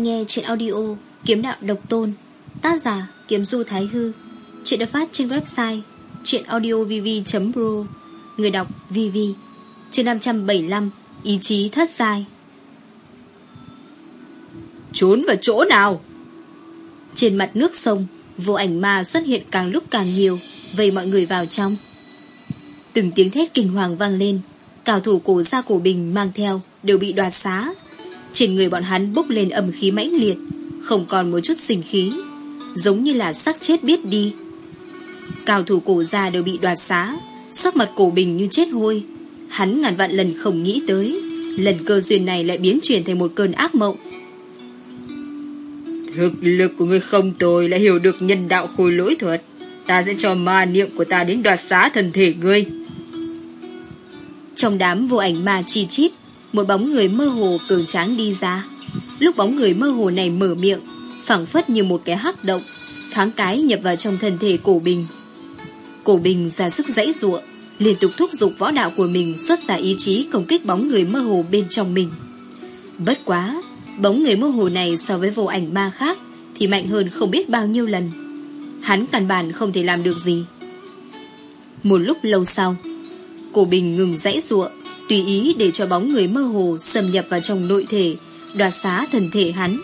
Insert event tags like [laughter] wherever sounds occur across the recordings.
Đang nghe chuyện audio Kiếm đạo độc tôn Tác giả Kiếm Du Thái Hư. Chuyện được phát trên website Chuyện audiovv.pro Người đọc VV Chương 575 Ý chí thất giai Trốn vào chỗ nào? Trên mặt nước sông Vô ảnh ma xuất hiện càng lúc càng nhiều Vây mọi người vào trong. Từng tiếng thét kinh hoàng vang lên Cao thủ cổ gia cổ bình mang theo Đều bị đoạt xá trên người bọn hắn bốc lên âm khí mãnh liệt Không còn một chút sinh khí Giống như là xác chết biết đi. Cao thủ cổ gia đều bị đoạt xá Sắc mặt cổ bình như chết hôi. Hắn ngàn vạn lần không nghĩ tới Lần cơ duyên này lại biến chuyển thành một cơn ác mộng. Thực lực của người không tồi lại hiểu được nhân đạo khôi lỗi thuật. Ta sẽ cho ma niệm của ta đến đoạt xá thân thể ngươi. Trong đám vô ảnh ma chi chít một bóng người mơ hồ cường tráng đi ra. Lúc bóng người mơ hồ này mở miệng, phẳng phất như một cái hắc động, thoáng cái nhập vào trong thân thể cổ bình. Cổ bình ra sức dãy ruộng, liên tục thúc giục võ đạo của mình xuất ra ý chí công kích bóng người mơ hồ bên trong mình. Bất quá, bóng người mơ hồ này so với vô ảnh ma khác thì mạnh hơn không biết bao nhiêu lần. Hắn căn bản không thể làm được gì. Một lúc lâu sau, cổ bình ngừng dãy ruộng, tùy ý để cho bóng người mơ hồ xâm nhập vào trong nội thể, đoạt xá thần thể hắn.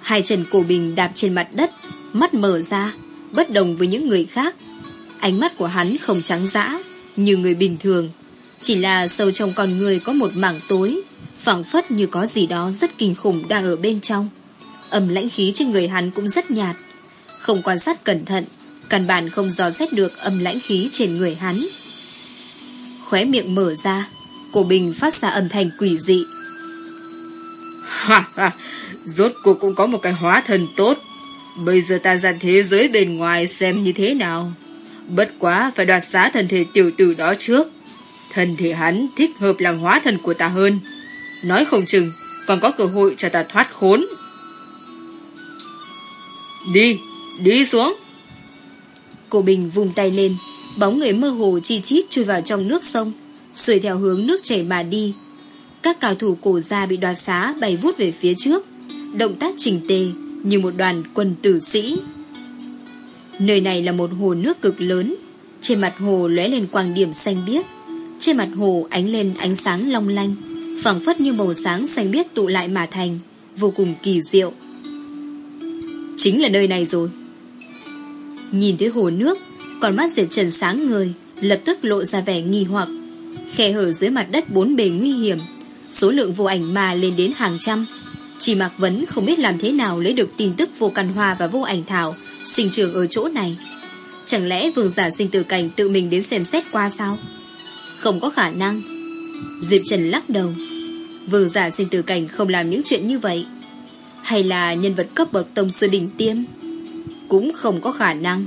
Hai chân cổ bình đạp trên mặt đất, mắt mở ra, bất đồng với những người khác. Ánh mắt của hắn không trắng dã, như người bình thường. Chỉ là sâu trong con người có một mảng tối, phẳng phất như có gì đó rất kinh khủng đang ở bên trong. Âm lãnh khí trên người hắn cũng rất nhạt. Không quan sát cẩn thận, căn bản không dò xét được âm lãnh khí trên người hắn khóe miệng mở ra. Cổ Bình phát ra âm thanh quỷ dị. Ha ha Rốt cuộc cũng có một cái hóa thần tốt. Bây giờ ta ra thế giới bên ngoài xem như thế nào. Bất quá phải đoạt xá thần thể tiểu tử đó trước. Thần thể hắn thích hợp làm hóa thần của ta hơn. Nói không chừng Còn có cơ hội cho ta thoát khốn. Đi Đi xuống. Cổ Bình vùng tay lên Bóng người mơ hồ chi chít chui vào trong nước sông, Xuôi theo hướng nước chảy mà đi. Các cao thủ cổ gia bị đoạt xá bay vút về phía trước, Động tác chỉnh tề Như một đoàn quân tử sĩ. Nơi này là một hồ nước cực lớn, Trên mặt hồ lóe lên quang điểm xanh biếc. Trên mặt hồ ánh lên ánh sáng long lanh, phẳng phất như màu sáng xanh biếc tụ lại mà thành, Vô cùng kỳ diệu. Chính là nơi này rồi. Nhìn thấy hồ nước còn mắt diệt trần sáng người Lập tức lộ ra vẻ nghi hoặc. Khe hở dưới mặt đất bốn bề nguy hiểm, Số lượng vô ảnh mà lên đến hàng trăm. Chỉ Mạc Vấn không biết làm thế nào Lấy được tin tức vô căn hoa và vô ảnh thảo, Sinh trường ở chỗ này. Chẳng lẽ vương giả sinh tử cảnh Tự mình đến xem xét qua sao? Không có khả năng. Diệp Trần lắc đầu. Vương giả sinh tử cảnh không làm những chuyện như vậy. Hay là nhân vật cấp bậc tông sư đỉnh tiêm? Cũng không có khả năng.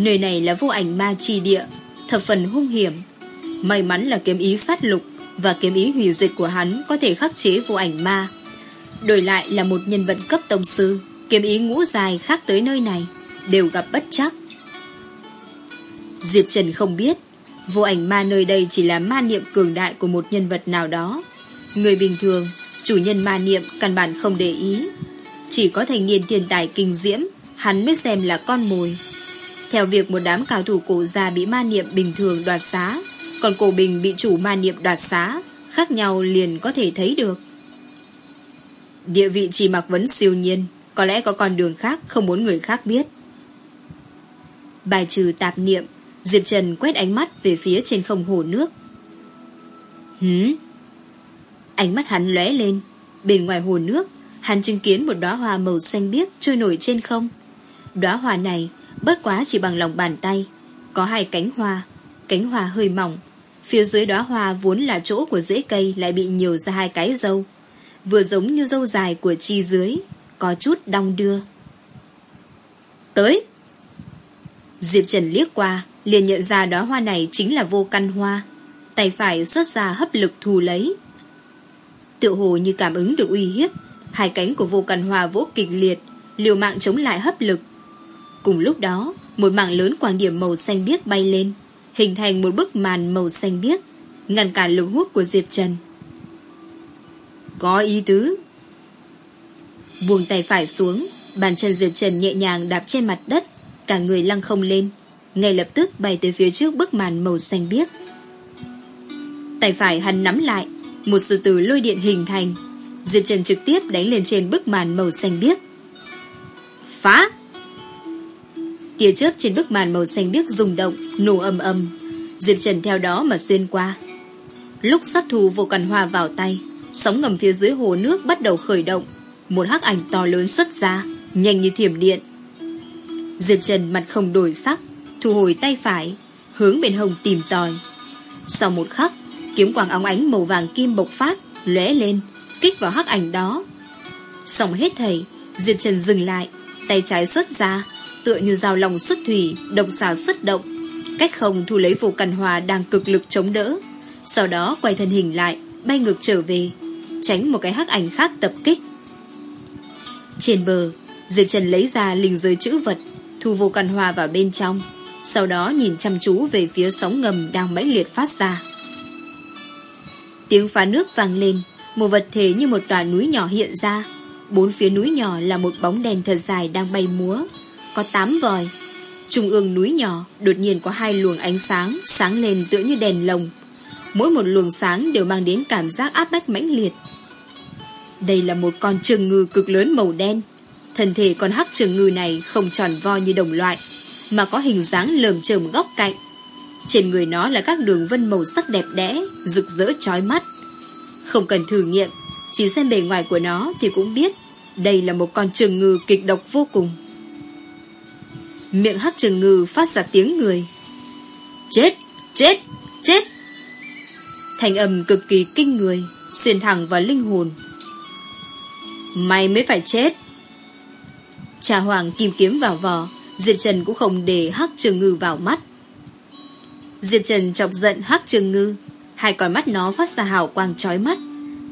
Nơi này là vô ảnh ma trì địa, Thập phần hung hiểm. May mắn là kiếm ý sát lục Và kiếm ý hủy diệt của hắn Có thể khắc chế vô ảnh ma. Đổi lại là một nhân vật cấp tông sư, Kiếm ý ngũ dài khác tới nơi này, Đều gặp bất chắc. Diệt Trần không biết, Vô ảnh ma nơi đây chỉ là ma niệm cường đại Của một nhân vật nào đó. Người bình thường, Chủ nhân ma niệm căn bản không để ý. Chỉ có thành niên thiên tài kinh diễm, Hắn mới xem là con mồi theo việc một đám cao thủ cổ già bị ma niệm bình thường đoạt xá, còn cổ bình bị chủ ma niệm đoạt xá, khác nhau liền có thể thấy được. Địa vị chỉ mặc vấn siêu nhiên, có lẽ có con đường khác không muốn người khác biết. Bài trừ tạp niệm, Diệp Trần quét ánh mắt về phía trên không hồ nước. Hứ? Ánh mắt hắn lóe lên, bên ngoài hồ nước, hắn chứng kiến một đóa hoa màu xanh biếc trôi nổi trên không. Đóa hoa này bất quá chỉ bằng lòng bàn tay. Có hai cánh hoa, cánh hoa hơi mỏng. Phía dưới đóa hoa vốn là chỗ của rễ cây lại bị nhiều ra hai cái dâu. Vừa giống như dâu dài của chi dưới, có chút đong đưa. Tới! Diệp Trần liếc qua, liền nhận ra đóa hoa này chính là vô căn hoa. Tay phải xuất ra hấp lực thù lấy. tựa hồ như cảm ứng được uy hiếp, hai cánh của vô căn hoa vỗ kịch liệt, liều mạng chống lại hấp lực, Cùng lúc đó, một mảng lớn quang điểm màu xanh biếc bay lên, hình thành một bức màn màu xanh biếc, ngăn cản lực hút của Diệp Trần. Có ý tứ. Buông tay phải xuống, bàn chân Diệp Trần nhẹ nhàng đạp trên mặt đất, cả người lăng không lên, ngay lập tức bay tới phía trước bức màn màu xanh biếc. Tay phải hắn nắm lại, một sư tử lôi điện hình thành, Diệp Trần trực tiếp đánh lên trên bức màn màu xanh biếc. Phá! Tia chớp trên bức màn màu xanh biếc rung động, nổ âm âm. Diệp Trần theo đó mà xuyên qua. Lúc sát thủ vô cằn hoa vào tay, sóng ngầm phía dưới hồ nước bắt đầu khởi động. Một hắc ảnh to lớn xuất ra, nhanh như thiểm điện. Diệp Trần mặt không đổi sắc, thu hồi tay phải, hướng bên hồng tìm tòi. Sau một khắc, kiếm quang óng ánh màu vàng kim bộc phát, lóe lên, kích vào hắc ảnh đó. Xong hết thầy, Diệp Trần dừng lại, tay trái xuất ra, tựa như dao lòng xuất thủy, đồng xà xuất động, cách không thu lấy vô cằn hòa đang cực lực chống đỡ. Sau đó quay thân hình lại, bay ngược trở về, tránh một cái hắc ảnh khác tập kích. Trên bờ, Diệp Trần lấy ra linh giới chữ vật, thu vô cằn hòa vào bên trong, sau đó nhìn chăm chú về phía sóng ngầm đang mãnh liệt phát ra. Tiếng phá nước vang lên, một vật thể như một tòa núi nhỏ hiện ra. Bốn phía núi nhỏ là một bóng đèn thật dài đang bay múa. Có tám vòi. Trung ương núi nhỏ đột nhiên có hai luồng ánh sáng sáng lên tựa như đèn lồng. Mỗi một luồng sáng đều mang đến cảm giác áp bách mãnh liệt. Đây là một con trường ngư cực lớn màu đen. Thân thể con hắc trường ngư này không tròn vo như đồng loại, mà có hình dáng lờm chởm góc cạnh. Trên người nó là các đường vân màu sắc đẹp đẽ, rực rỡ chói mắt. Không cần thử nghiệm, chỉ xem bề ngoài của nó thì cũng biết đây là một con trường ngư kịch độc vô cùng. Miệng hắc trường ngư phát ra tiếng người. Chết! Chết! Chết! Thành âm cực kỳ kinh người, xuyên thẳng vào linh hồn. Mày mới phải chết! Trà hoàng kim kiếm vào vò, Diệp Trần cũng không để hắc trường ngư vào mắt. Diệp Trần chọc giận hắc trường ngư, hai con mắt nó phát ra hào quang chói mắt.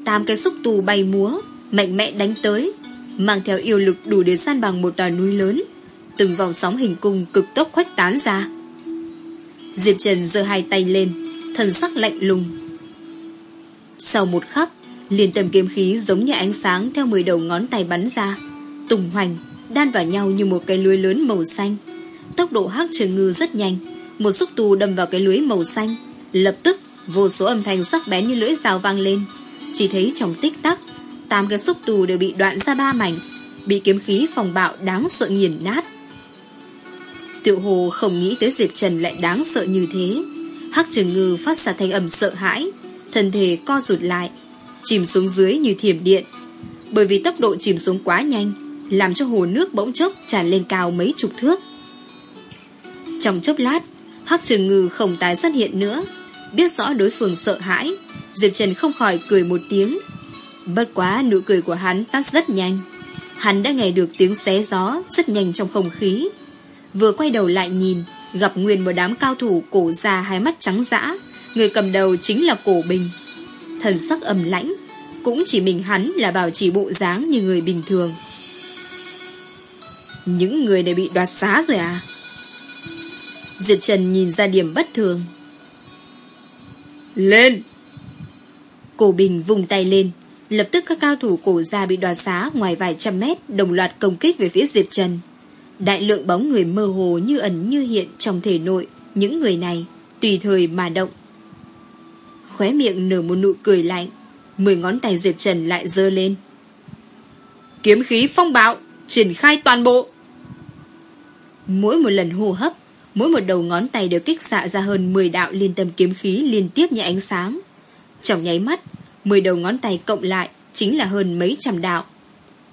Tám cái xúc tù bay múa, mạnh mẽ đánh tới, mang theo yêu lực đủ để san bằng một tòa núi lớn. Từng vòng sóng hình cung cực tốc khuếch tán ra. Diệp Trần giơ hai tay lên, thần sắc lạnh lùng. Sau một khắc, liền tầm kiếm khí giống như ánh sáng theo mười đầu ngón tay bắn ra, tùng hoành, đan vào nhau như một cái lưới lớn màu xanh. Tốc độ hắc trường ngư rất nhanh, một xúc tù đâm vào cái lưới màu xanh, lập tức vô số âm thanh sắc bén như lưỡi dao vang lên. Chỉ thấy trong tích tắc, tám cái xúc tù đều bị đoạn ra ba mảnh, bị kiếm khí phòng bạo đáng sợ nghiền nát. Tiểu hồ không nghĩ tới Diệp Trần lại đáng sợ như thế. Hắc trường ngư phát ra thanh âm sợ hãi, thân thể co rụt lại, chìm xuống dưới như thiểm điện. Bởi vì tốc độ chìm xuống quá nhanh, làm cho hồ nước bỗng chốc tràn lên cao mấy chục thước. Trong chốc lát, Hắc trường ngư không tái xuất hiện nữa, biết rõ đối phương sợ hãi, Diệp Trần không khỏi cười một tiếng. Bất quá nụ cười của hắn tắt rất nhanh. Hắn đã nghe được tiếng xé gió rất nhanh trong không khí. Vừa quay đầu lại nhìn, gặp nguyên một đám cao thủ cổ già hai mắt trắng dã, người cầm đầu chính là cổ bình. Thần sắc ẩm lãnh, cũng chỉ mình hắn là bảo trì bộ dáng như người bình thường. Những người này bị đoạt xá rồi à? diệt Trần nhìn ra điểm bất thường. Lên! Cổ Bình vùng tay lên, lập tức các cao thủ cổ già bị đoạt xá ngoài vài trăm mét đồng loạt công kích về phía Diệp Trần. Đại lượng bóng người mơ hồ như ẩn như hiện trong thể nội, những người này tùy thời mà động. Khóe miệng nở một nụ cười lạnh, mười ngón tay Diệp Trần lại dơ lên. Kiếm khí phong bạo, triển khai toàn bộ. Mỗi một lần hô hấp, mỗi một đầu ngón tay đều kích xạ ra hơn 10 đạo liên tâm kiếm khí liên tiếp như ánh sáng. Trong nháy mắt, 10 đầu ngón tay cộng lại chính là hơn mấy trăm đạo.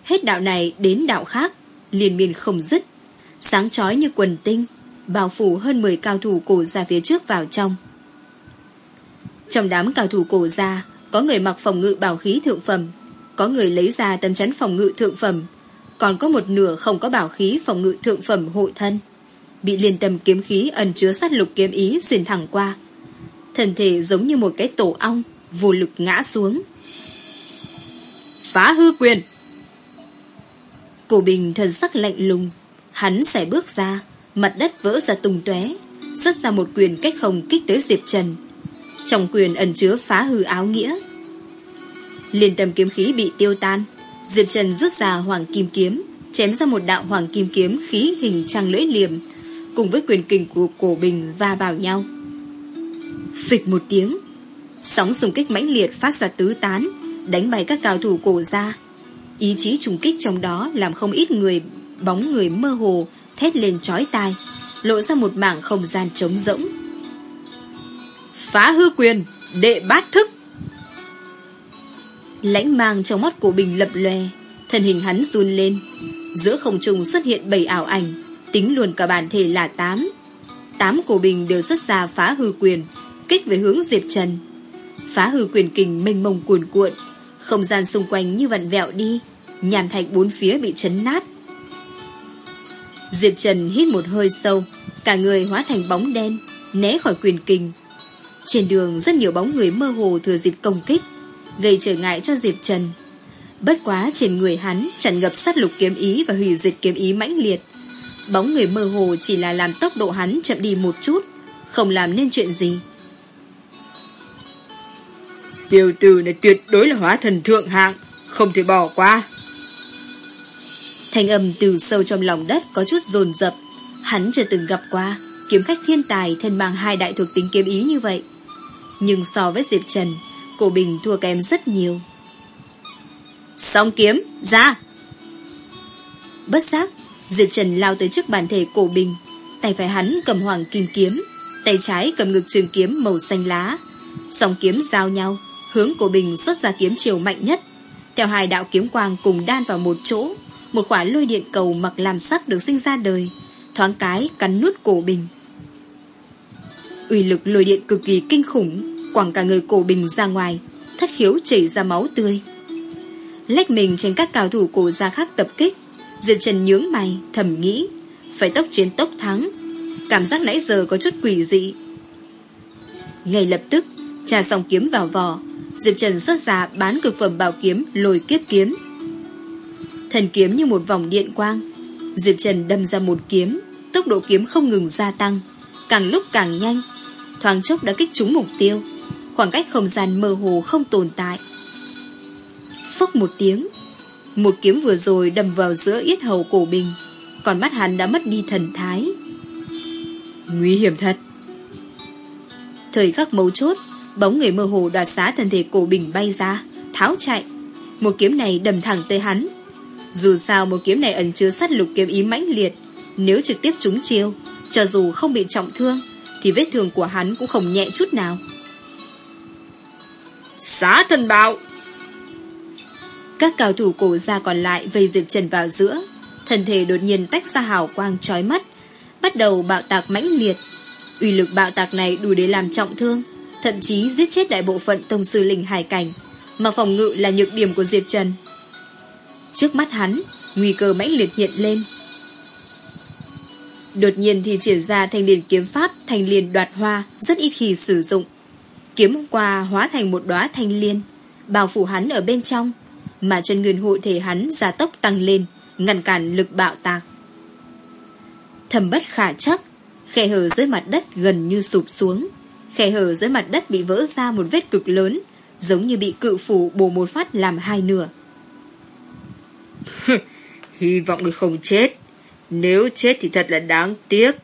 Hết đạo này đến đạo khác, liên miên không dứt, sáng chói như quần tinh, bao phủ hơn 10 cao thủ cổ ra phía trước vào trong. Trong đám cao thủ cổ ra, có người mặc phòng ngự bảo khí thượng phẩm, có người lấy ra tấm chắn phòng ngự thượng phẩm, còn có một nửa không có bảo khí phòng ngự thượng phẩm hộ thân. Bị liên tâm kiếm khí ẩn chứa sát lục kiếm ý xuyên thẳng qua. Thân thể giống như một cái tổ ong, vô lực ngã xuống. Phá hư quyền! Cổ bình thần sắc lạnh lùng, hắn sẽ bước ra, mặt đất vỡ ra tung tóe, xuất ra một quyền cách không kích tới Diệp Trần. Trong quyền ẩn chứa phá hư áo nghĩa. Liên tâm kiếm khí bị tiêu tan Diệp Trần rút ra hoàng kim kiếm Chém ra một đạo hoàng kim kiếm khí hình trăng lưỡi liềm Cùng với quyền kình của cổ bình va vào nhau Phịch một tiếng Sóng xung kích mãnh liệt phát ra tứ tán Đánh bay các cao thủ cổ ra Ý chí trùng kích trong đó Làm không ít người Bóng người mơ hồ, Thét lên chói tai, Lộ ra một mảng không gian trống rỗng. Phá hư quyền, Đệ bát thức. Lãnh mang trong mắt của Bình lập lòe, Thân hình hắn run lên. Giữa không trung xuất hiện bảy ảo ảnh, Tính luôn cả bản thể là tám. Tám của Bình đều xuất ra phá hư quyền, Kích về hướng Diệp Trần. Phá hư quyền kình mênh mông cuồn cuộn, Không gian xung quanh như vặn vẹo đi, Nhàn thạch bốn phía bị chấn nát. Diệp Trần hít một hơi sâu, Cả người hóa thành bóng đen, Né khỏi quyền kình. Trên đường, rất nhiều bóng người mơ hồ thừa dịp công kích, Gây trở ngại cho Diệp Trần. Bất quá trên người hắn tràn ngập sát lục kiếm ý và hủy diệt kiếm ý mãnh liệt. Bóng người mơ hồ chỉ là làm tốc độ hắn chậm đi một chút, Không làm nên chuyện gì. Tiêu tử này tuyệt đối là hóa thần thượng hạng, Không thể bỏ qua. Thanh âm từ sâu trong lòng đất có chút dồn dập. Hắn chưa từng gặp qua Kiếm khách thiên tài thân mang hai đại thuộc tính kiếm ý như vậy. Nhưng so với Diệp Trần Cổ Bình thua kém rất nhiều. Song kiếm, ra! Bất giác Diệp Trần lao tới trước bản thể cổ Bình. Tay phải hắn cầm hoàng kim kiếm Tay trái cầm ngực trường kiếm màu xanh lá. Song kiếm giao nhau Hướng cổ Bình xuất ra kiếm chiều mạnh nhất. Theo hai đạo kiếm quang cùng đan vào một chỗ một quả lôi điện cầu mặc làm sắc được sinh ra đời, Thoáng cái cắn nút cổ Bình. Uy lực lôi điện cực kỳ kinh khủng, quẳng cả người cổ bình ra ngoài, thất khiếu chảy ra máu tươi. Lách mình trên các cao thủ cổ gia khác tập kích diệp trần nhướng mày, thầm nghĩ, phải tốc chiến tốc thắng, cảm giác nãy giờ có chút quỷ dị. Ngay lập tức, trà xong kiếm vào vò diệp trần xuất ra bán cực phẩm bảo kiếm lôi kiếp kiếm thần kiếm như một vòng điện quang diệp trần đâm ra một kiếm tốc độ kiếm không ngừng gia tăng càng lúc càng nhanh thoáng chốc đã kích trúng mục tiêu khoảng cách không gian mơ hồ không tồn tại. Phốc một tiếng, một kiếm vừa rồi đâm vào giữa yết hầu cổ bình, còn mắt hắn đã mất đi thần thái. Nguy hiểm thật. Thời khắc mấu chốt, bóng người mơ hồ đoạt xá thân thể cổ bình bay ra, tháo chạy. Một kiếm này đâm thẳng tới hắn. Dù sao một kiếm này ẩn chứa sát lục kiếm ý mãnh liệt, nếu trực tiếp trúng chiêu, cho dù không bị trọng thương, thì vết thương của hắn cũng không nhẹ chút nào. Xá thần bạo! Các cao thủ cổ gia còn lại vây Diệp Trần vào giữa. Thân thể đột nhiên tách ra hào quang chói mắt Bắt đầu bạo tạc mãnh liệt. Uy lực bạo tạc này đủ để làm trọng thương Thậm chí giết chết đại bộ phận tông sư linh hải cảnh. Mà phòng ngự là nhược điểm của Diệp Trần Trước mắt hắn Nguy cơ mãnh liệt hiện lên Đột nhiên thì triển ra thanh liền kiếm pháp Thanh liền đoạt hoa Rất ít khi sử dụng Kiếm qua hóa thành một đóa thanh liên, bao phủ hắn ở bên trong, mà chân nguyên hội thể hắn gia tốc tăng lên, ngăn cản lực bạo tạc. Thầm bất khả chắc, khe hở dưới mặt đất gần như sụp xuống. Khe hở dưới mặt đất bị vỡ ra một vết cực lớn, giống như bị cự phủ bổ một phát làm hai nửa. [laughs] Hy vọng người không chết. Nếu chết thì thật là đáng tiếc.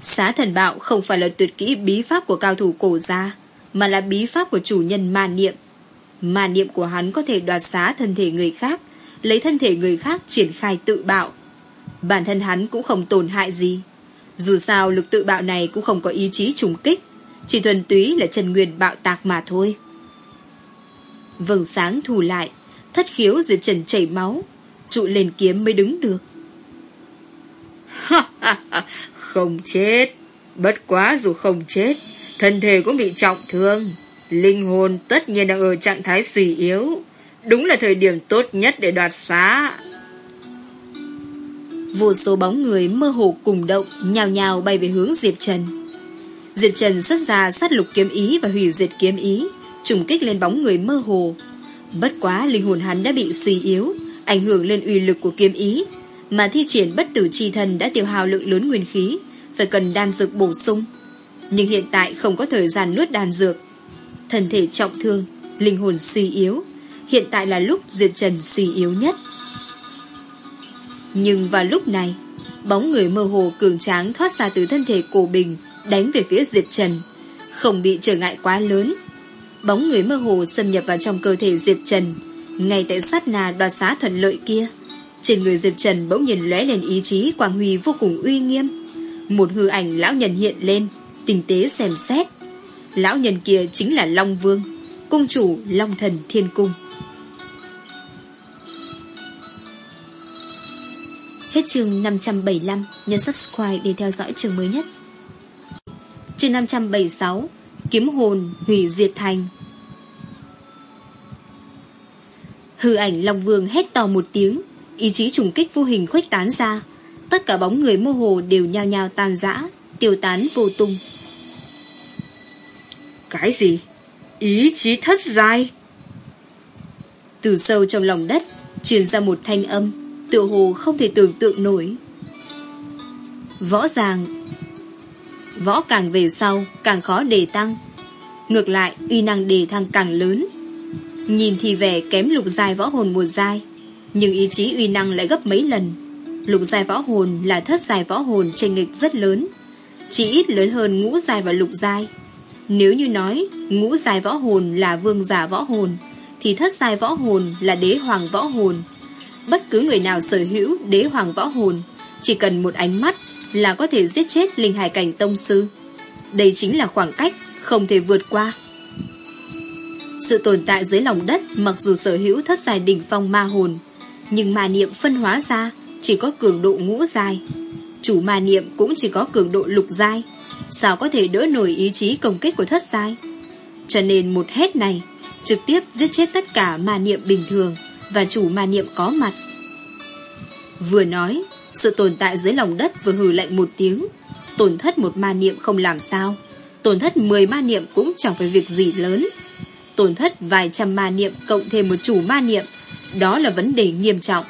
Xá thần bạo không phải là tuyệt kỹ bí pháp của cao thủ cổ gia, mà là bí pháp của chủ nhân ma niệm. Ma niệm của hắn có thể đoạt xá thân thể người khác, lấy thân thể người khác triển khai tự bạo. Bản thân hắn cũng không tổn hại gì. Dù sao lực tự bạo này cũng không có ý chí trùng kích, chỉ thuần túy là chân nguyên bạo tạc mà thôi. Vầng sáng thù lại, thất khiếu diệt trần chảy máu, trụ lên kiếm mới đứng được. [laughs] Không chết. Bất quá dù không chết, thân thể cũng bị trọng thương. Linh hồn tất nhiên đang ở trạng thái suy yếu. Đúng là thời điểm tốt nhất để đoạt xá. Vô số bóng người mơ hồ cùng động, nhào nhào bay về hướng Diệp Trần. Diệp Trần xuất ra sát lục kiếm ý và hủy diệt kiếm ý, trùng kích lên bóng người mơ hồ. Bất quá linh hồn hắn đã bị suy yếu, ảnh hưởng lên uy lực của kiếm ý, mà thi triển bất tử chi thần đã tiêu hao lượng lớn nguyên khí, phải cần đan dược bổ sung. Nhưng hiện tại không có thời gian nuốt đan dược. Thân thể trọng thương, Linh hồn suy yếu Hiện tại là lúc Diệp Trần suy yếu nhất Nhưng vào lúc này Bóng người mơ hồ cường tráng thoát ra từ thân thể cổ bình Đánh về phía Diệp Trần Không bị trở ngại quá lớn Bóng người mơ hồ xâm nhập vào trong cơ thể Diệp Trần. Ngay tại sát nà đoạt xá thuận lợi kia, Trên người Diệp Trần bỗng nhìn lóe lên ý chí Quang Huy vô cùng uy nghiêm. Một hư ảnh lão nhân hiện lên, Tinh tế xem xét. Lão nhân kia chính là Long Vương, Cung chủ Long Thần Thiên Cung. Hết chương 575 Nhấn subscribe để theo dõi chương mới nhất. Chương 576 Kiếm hồn hủy diệt thành. Hư ảnh Long Vương hét to một tiếng Ý chí trùng kích vô hình khuếch tán ra. Tất cả bóng người mơ hồ đều nhao nhao tan rã Tiêu tán vô tung. Cái gì? Ý chí thất giai? Từ sâu trong lòng đất Truyền ra một thanh âm Tựa hồ không thể tưởng tượng nổi. Võ ràng Võ càng về sau Càng khó đề tăng. Ngược lại uy năng đề thăng càng lớn Nhìn thì vẻ kém lục giai võ hồn một giai, Nhưng ý chí uy năng lại gấp mấy lần. Lục giai võ hồn là thất giai võ hồn tranh nghịch rất lớn, Chỉ ít lớn hơn ngũ giai và lục giai. Nếu như nói ngũ giai võ hồn là vương giả võ hồn, Thì thất giai võ hồn là đế hoàng võ hồn. Bất cứ người nào sở hữu đế hoàng võ hồn, Chỉ cần một ánh mắt là có thể giết chết linh hải cảnh tông sư. Đây chính là khoảng cách không thể vượt qua. Sự tồn tại dưới lòng đất Mặc dù sở hữu thất giai đỉnh phong ma hồn, Nhưng ma niệm phân hóa ra Chỉ có cường độ ngũ giai. Chủ ma niệm cũng chỉ có cường độ lục giai. Sao có thể đỡ nổi ý chí công kích của thất giai? Cho nên một hết này, Trực tiếp giết chết tất cả ma niệm bình thường Và chủ ma niệm có mặt. Vừa nói, Sự tồn tại dưới lòng đất vừa hừ lạnh một tiếng. Tổn thất một ma niệm không làm sao. Tổn thất 10 ma niệm cũng chẳng phải việc gì lớn. Tổn thất vài trăm ma niệm Cộng thêm một chủ ma niệm. Đó là vấn đề nghiêm trọng.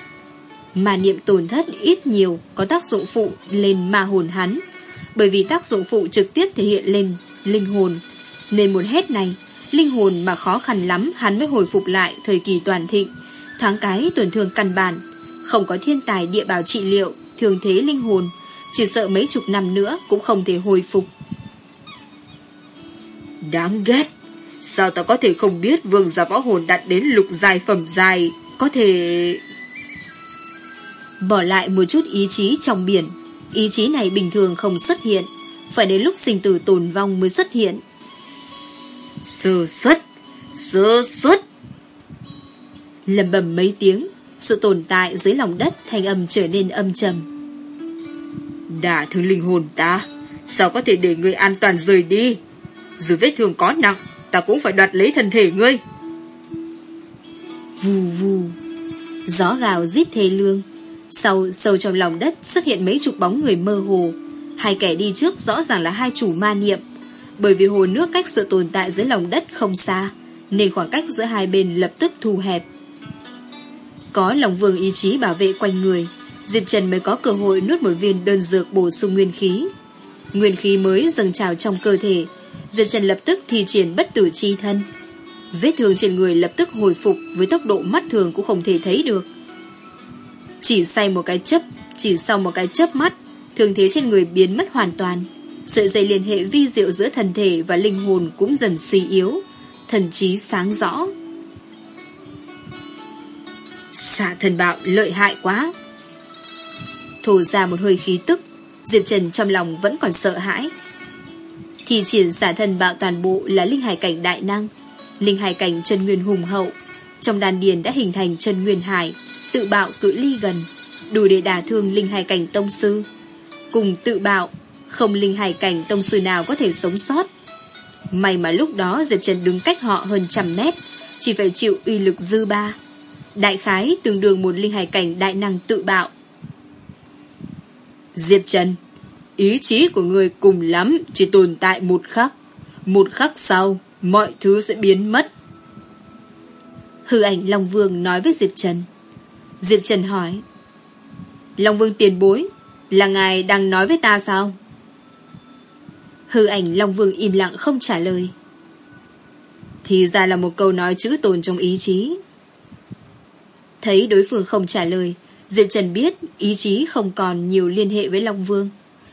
Ma niệm tổn thất ít nhiều Có tác dụng phụ lên ma hồn hắn. Bởi vì tác dụng phụ trực tiếp thể hiện lên Linh hồn. Nên một hết này, Linh hồn mà khó khăn lắm Hắn mới hồi phục lại thời kỳ toàn thịnh. Thoáng cái tổn thương căn bản. Không có thiên tài địa bảo trị liệu, Thường thế linh hồn. Chỉ sợ mấy chục năm nữa cũng không thể hồi phục. Đáng ghét. Sao ta có thể không biết vương giả võ hồn đạt đến lục dài phẩm dài Có thể... Bỏ lại một chút ý chí trong biển. Ý chí này bình thường không xuất hiện. Phải đến lúc sinh tử tồn vong mới xuất hiện. Sơ xuất. Sơ xuất. Lầm bầm mấy tiếng, Sự tồn tại dưới lòng đất Thành âm trở nên âm trầm. Đã thương linh hồn ta, Sao có thể để người an toàn rời đi? Dù vết thương có nặng Ta cũng phải đoạt lấy thân thể ngươi. Vù vù. Gió gào rít thê lương. Sau, sâu trong lòng đất xuất hiện mấy chục bóng người mơ hồ. Hai kẻ đi trước rõ ràng là hai chủ ma niệm. Bởi vì hồ nước cách sự tồn tại dưới lòng đất không xa, Nên khoảng cách giữa hai bên lập tức thu hẹp. Có lòng vương ý chí bảo vệ quanh người, Diệp Trần mới có cơ hội nuốt một viên đơn dược bổ sung nguyên khí. Nguyên khí mới dâng trào trong cơ thể Diệp Trần lập tức thi triển bất tử chi thân. Vết thương trên người lập tức hồi phục Với tốc độ mắt thường cũng không thể thấy được. Chỉ say một cái chấp Chỉ sau một cái chớp mắt, Thương thế trên người biến mất hoàn toàn. Sợi dây liên hệ vi diệu giữa thần thể Và linh hồn cũng dần suy yếu. Thần trí sáng rõ. Xạ thần bạo lợi hại quá. Thổ ra một hơi khí tức, Diệp Trần trong lòng vẫn còn sợ hãi thì triển xả thần bạo toàn bộ là linh hải cảnh đại năng, Linh hải cảnh chân nguyên hùng hậu. Trong đàn điền đã hình thành chân nguyên hải, Tự bạo cự ly gần, Đủ để đả thương linh hải cảnh tông sư. Cùng tự bạo, Không linh hải cảnh tông sư nào có thể sống sót. May mà lúc đó Diệp Trần đứng cách họ hơn trăm mét, Chỉ phải chịu uy lực dư ba. Đại khái tương đương một linh hải cảnh đại năng tự bạo. Diệp Trần Ý chí của người cùng lắm chỉ tồn tại một khắc. Một khắc sau, mọi thứ sẽ biến mất. Hư ảnh Long Vương nói với Diệp Trần. Diệp Trần hỏi. Long Vương tiền bối, là ngài đang nói với ta sao? Hư ảnh Long Vương im lặng không trả lời. Thì ra là một câu nói chữ tồn trong ý chí. Thấy đối phương không trả lời, Diệp Trần biết ý chí không còn nhiều liên hệ với Long Vương.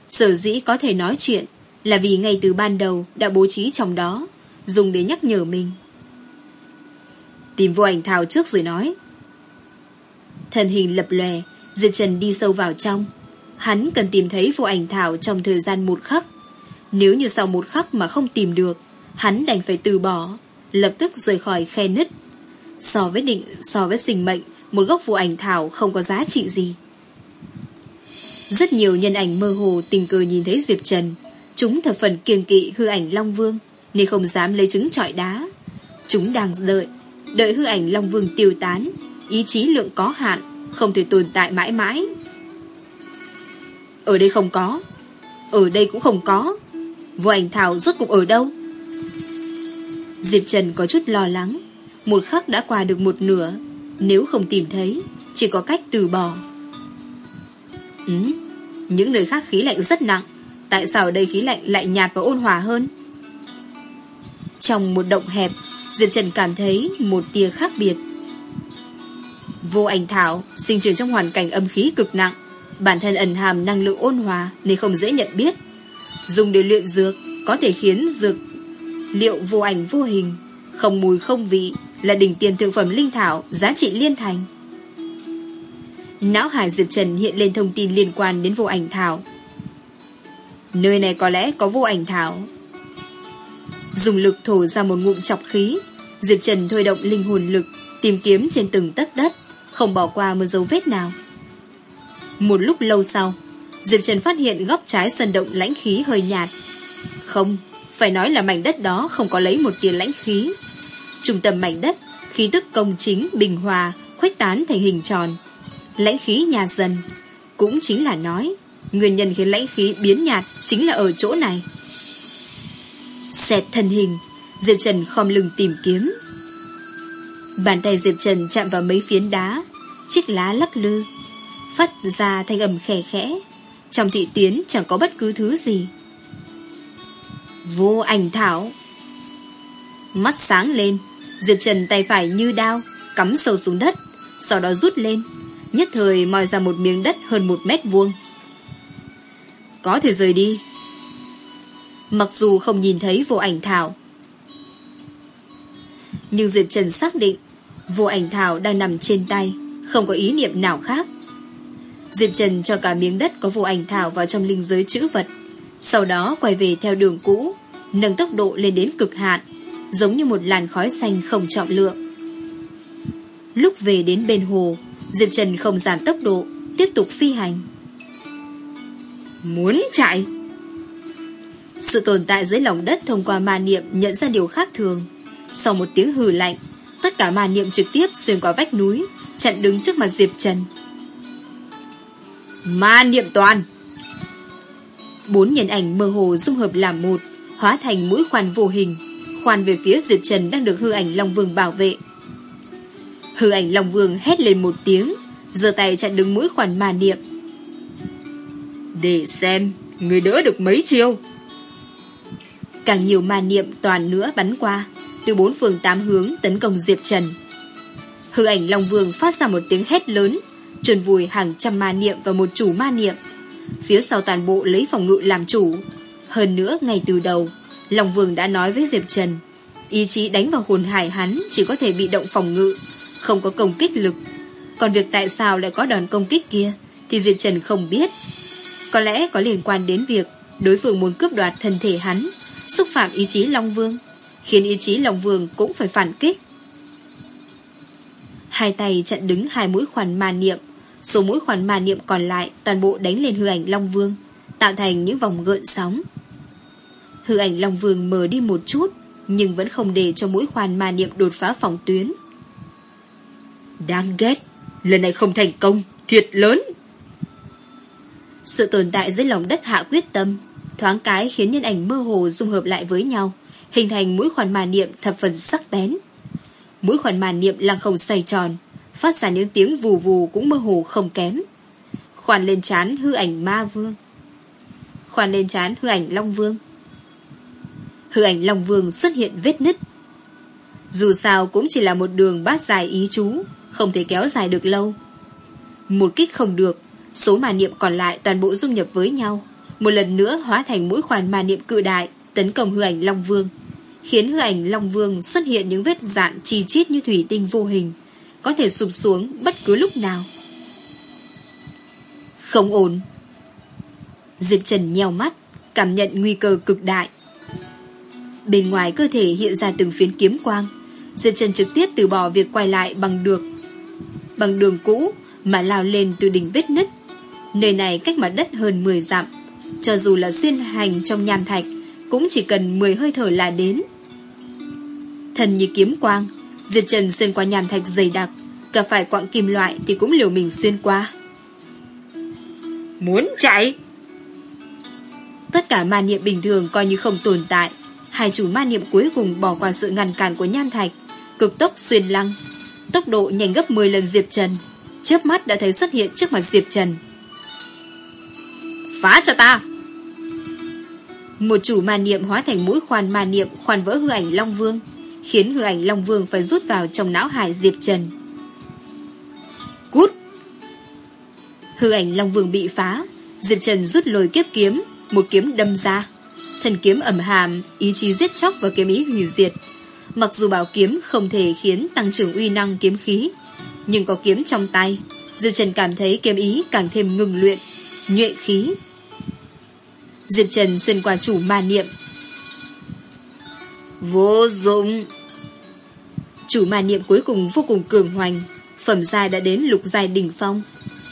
Sở dĩ có thể nói chuyện là vì ngay từ ban đầu đã bố trí trong đó, dùng để nhắc nhở mình. Tìm vô ảnh thảo trước rồi nói. Thần hình lập lòe, Diệp Trần đi sâu vào trong. Hắn cần tìm thấy vô ảnh thảo trong thời gian một khắc. Nếu như sau một khắc mà không tìm được, hắn đành phải từ bỏ, lập tức rời khỏi khe nứt. So với định, so với sinh mệnh, một gốc vô ảnh thảo không có giá trị gì. Rất nhiều nhân ảnh mơ hồ tình cờ nhìn thấy Diệp Trần. Chúng thập phần kiêng kỵ hư ảnh Long Vương, nên không dám lấy trứng trọi đá. Chúng đang đợi, đợi hư ảnh Long Vương tiêu tán, ý chí lượng có hạn, không thể tồn tại mãi mãi. Ở đây không có, ở đây cũng không có. Vô ảnh thảo rốt cục ở đâu? Diệp Trần có chút lo lắng. Một khắc đã qua được một nửa, nếu không tìm thấy, chỉ có cách từ bỏ. Ừ, những nơi khác khí lạnh rất nặng, tại sao ở đây khí lạnh lại nhạt và ôn hòa hơn? Trong một động hẹp, Diệp Trần cảm thấy một tia khác biệt. Vô ảnh thảo sinh trưởng trong hoàn cảnh âm khí cực nặng, bản thân ẩn hàm năng lượng ôn hòa nên không dễ nhận biết. Dùng để luyện dược có thể khiến dược liệu vô ảnh vô hình, không mùi không vị, là đỉnh tiền thượng phẩm linh thảo, giá trị liên thành. Não hải Diệp Trần hiện lên thông tin liên quan đến vô ảnh thảo. Nơi này có lẽ có vô ảnh thảo. Dùng lực thổ ra một ngụm chọc khí, Diệp Trần thôi động linh hồn lực, tìm kiếm trên từng tấc đất, không bỏ qua một dấu vết nào. Một lúc lâu sau, Diệp Trần phát hiện góc trái sân động lãnh khí hơi nhạt. Không, phải nói là mảnh đất đó không có lấy một tia lãnh khí. Trung tâm mảnh đất, khí tức công chính, bình hòa, khuếch tán thành hình tròn. Lãnh khí nhà dần, cũng chính là nói, nguyên nhân khiến lãnh khí biến nhạt chính là ở chỗ này. Xẹt thân hình, Diệp Trần khom lưng tìm kiếm. Bàn tay Diệp Trần chạm vào mấy phiến đá, chiếc lá lắc lư, phát ra thanh âm khẽ khẽ. Trong thị tuyến chẳng có bất cứ thứ gì. Vô ảnh thảo Mắt sáng lên Diệp Trần tay phải như đao Cắm sâu xuống đất Sau đó rút lên Nhất thời moi ra một miếng đất hơn một mét vuông. Có thể rời đi. Mặc dù không nhìn thấy vô ảnh thảo. Nhưng Diệp Trần xác định Vô ảnh thảo đang nằm trên tay Không có ý niệm nào khác. Diệp Trần cho cả miếng đất có vô ảnh thảo vào trong linh giới chữ vật Sau đó quay về theo đường cũ Nâng tốc độ lên đến cực hạn giống như một làn khói xanh không trọng lượng. Lúc về đến bên hồ, Diệp Trần không giảm tốc độ, tiếp tục phi hành. Muốn chạy! Sự tồn tại dưới lòng đất thông qua ma niệm nhận ra điều khác thường. Sau một tiếng hừ lạnh, tất cả ma niệm trực tiếp xuyên qua vách núi, chặn đứng trước mặt Diệp Trần. Ma niệm toàn! Bốn nhân ảnh mơ hồ dung hợp làm một, hóa thành mũi khoan vô hình, khoan về phía Diệp Trần đang được hư ảnh Long Vương bảo vệ. Hư ảnh Long Vương hét lên một tiếng, giơ tay chặn đứng mũi khoản mà niệm. Để xem, người đỡ được mấy chiêu. Càng nhiều ma niệm toàn nữa bắn qua, từ bốn phường tám hướng tấn công Diệp Trần. Hư ảnh Long Vương phát ra một tiếng hét lớn, trần vùi hàng trăm ma niệm và một chủ ma niệm. Phía sau toàn bộ lấy phòng ngự làm chủ. Hơn nữa, ngay từ đầu, Long Vương đã nói với Diệp Trần Ý chí đánh vào hồn hải hắn Chỉ có thể bị động phòng ngự không có công kích lực. Còn việc tại sao lại có đòn công kích kia, Thì Diệp Trần không biết. Có lẽ có liên quan đến việc Đối phương muốn cướp đoạt thân thể hắn, Xúc phạm ý chí Long Vương, Khiến ý chí Long Vương cũng phải phản kích. Hai tay chặn đứng hai mũi khoản ma niệm, Số mũi khoản ma niệm còn lại Toàn bộ đánh lên hư ảnh Long Vương, Tạo thành những vòng gợn sóng. Hư ảnh Long Vương mờ đi một chút, Nhưng vẫn không để cho mũi khoan ma niệm đột phá phòng tuyến. Đáng ghét. Lần này không thành công. Thiệt lớn. Sự tồn tại dưới lòng đất hạ quyết tâm Thoáng cái khiến nhân ảnh mơ hồ dung hợp lại với nhau Hình thành mũi khoan mà niệm thập phần sắc bén. Mũi khoan mà niệm lăng không xoay tròn Phát ra những tiếng vù vù cũng mơ hồ không kém. Khoan lên chán hư ảnh ma vương. Khoan lên chán hư ảnh long vương. Hư ảnh Long Vương xuất hiện vết nứt. Dù sao cũng chỉ là một đường bát dài ý chú, không thể kéo dài được lâu. Một kích không được, số mà niệm còn lại toàn bộ dung nhập với nhau, một lần nữa hóa thành mũi khoản mà niệm cự đại, tấn công hư ảnh Long Vương, khiến hư ảnh Long Vương xuất hiện những vết dạn chi chít như thủy tinh vô hình, có thể sụp xuống bất cứ lúc nào. Không ổn. Diệp Trần nheo mắt, cảm nhận nguy cơ cực đại. Bên ngoài cơ thể hiện ra từng phiến kiếm quang, Diệp Trần trực tiếp từ bỏ việc quay lại bằng được bằng đường cũ mà lao lên từ đỉnh vết nứt. Nơi này cách mặt đất hơn 10 dặm, cho dù là xuyên hành trong nham thạch, cũng chỉ cần 10 hơi thở là đến. Thần như kiếm quang, Diệp Trần xuyên qua nham thạch dày đặc, cả phải quặng kim loại thì cũng liều mình xuyên qua. Muốn chạy? Tất cả ma niệm bình thường coi như không tồn tại. Hai chủ ma niệm cuối cùng bỏ qua sự ngăn cản của nham thạch, cực tốc xuyên lăng. Tốc độ nhanh gấp 10 lần Diệp Trần. Chớp mắt đã thấy xuất hiện trước mặt Diệp Trần. Phá cho ta! Một chủ ma niệm hóa thành mũi khoan ma niệm khoan vỡ hư ảnh Long Vương, khiến hư ảnh Long Vương phải rút vào trong não hải Diệp Trần. Cút! Hư ảnh Long Vương bị phá, Diệp Trần rút lồi kiếp kiếm, một kiếm đâm ra. Thần kiếm ẩm hàm, ý chí giết chóc và kiếm ý hủy diệt. Mặc dù bảo kiếm không thể khiến tăng trưởng uy năng kiếm khí, nhưng có kiếm trong tay, Diệp Trần cảm thấy kiếm ý càng thêm ngừng luyện, nhuệ khí. Diệp Trần xuyên qua chủ ma niệm. Vô dụng! Chủ ma niệm cuối cùng vô cùng cường hoành, phẩm giai đã đến lục giai đỉnh phong.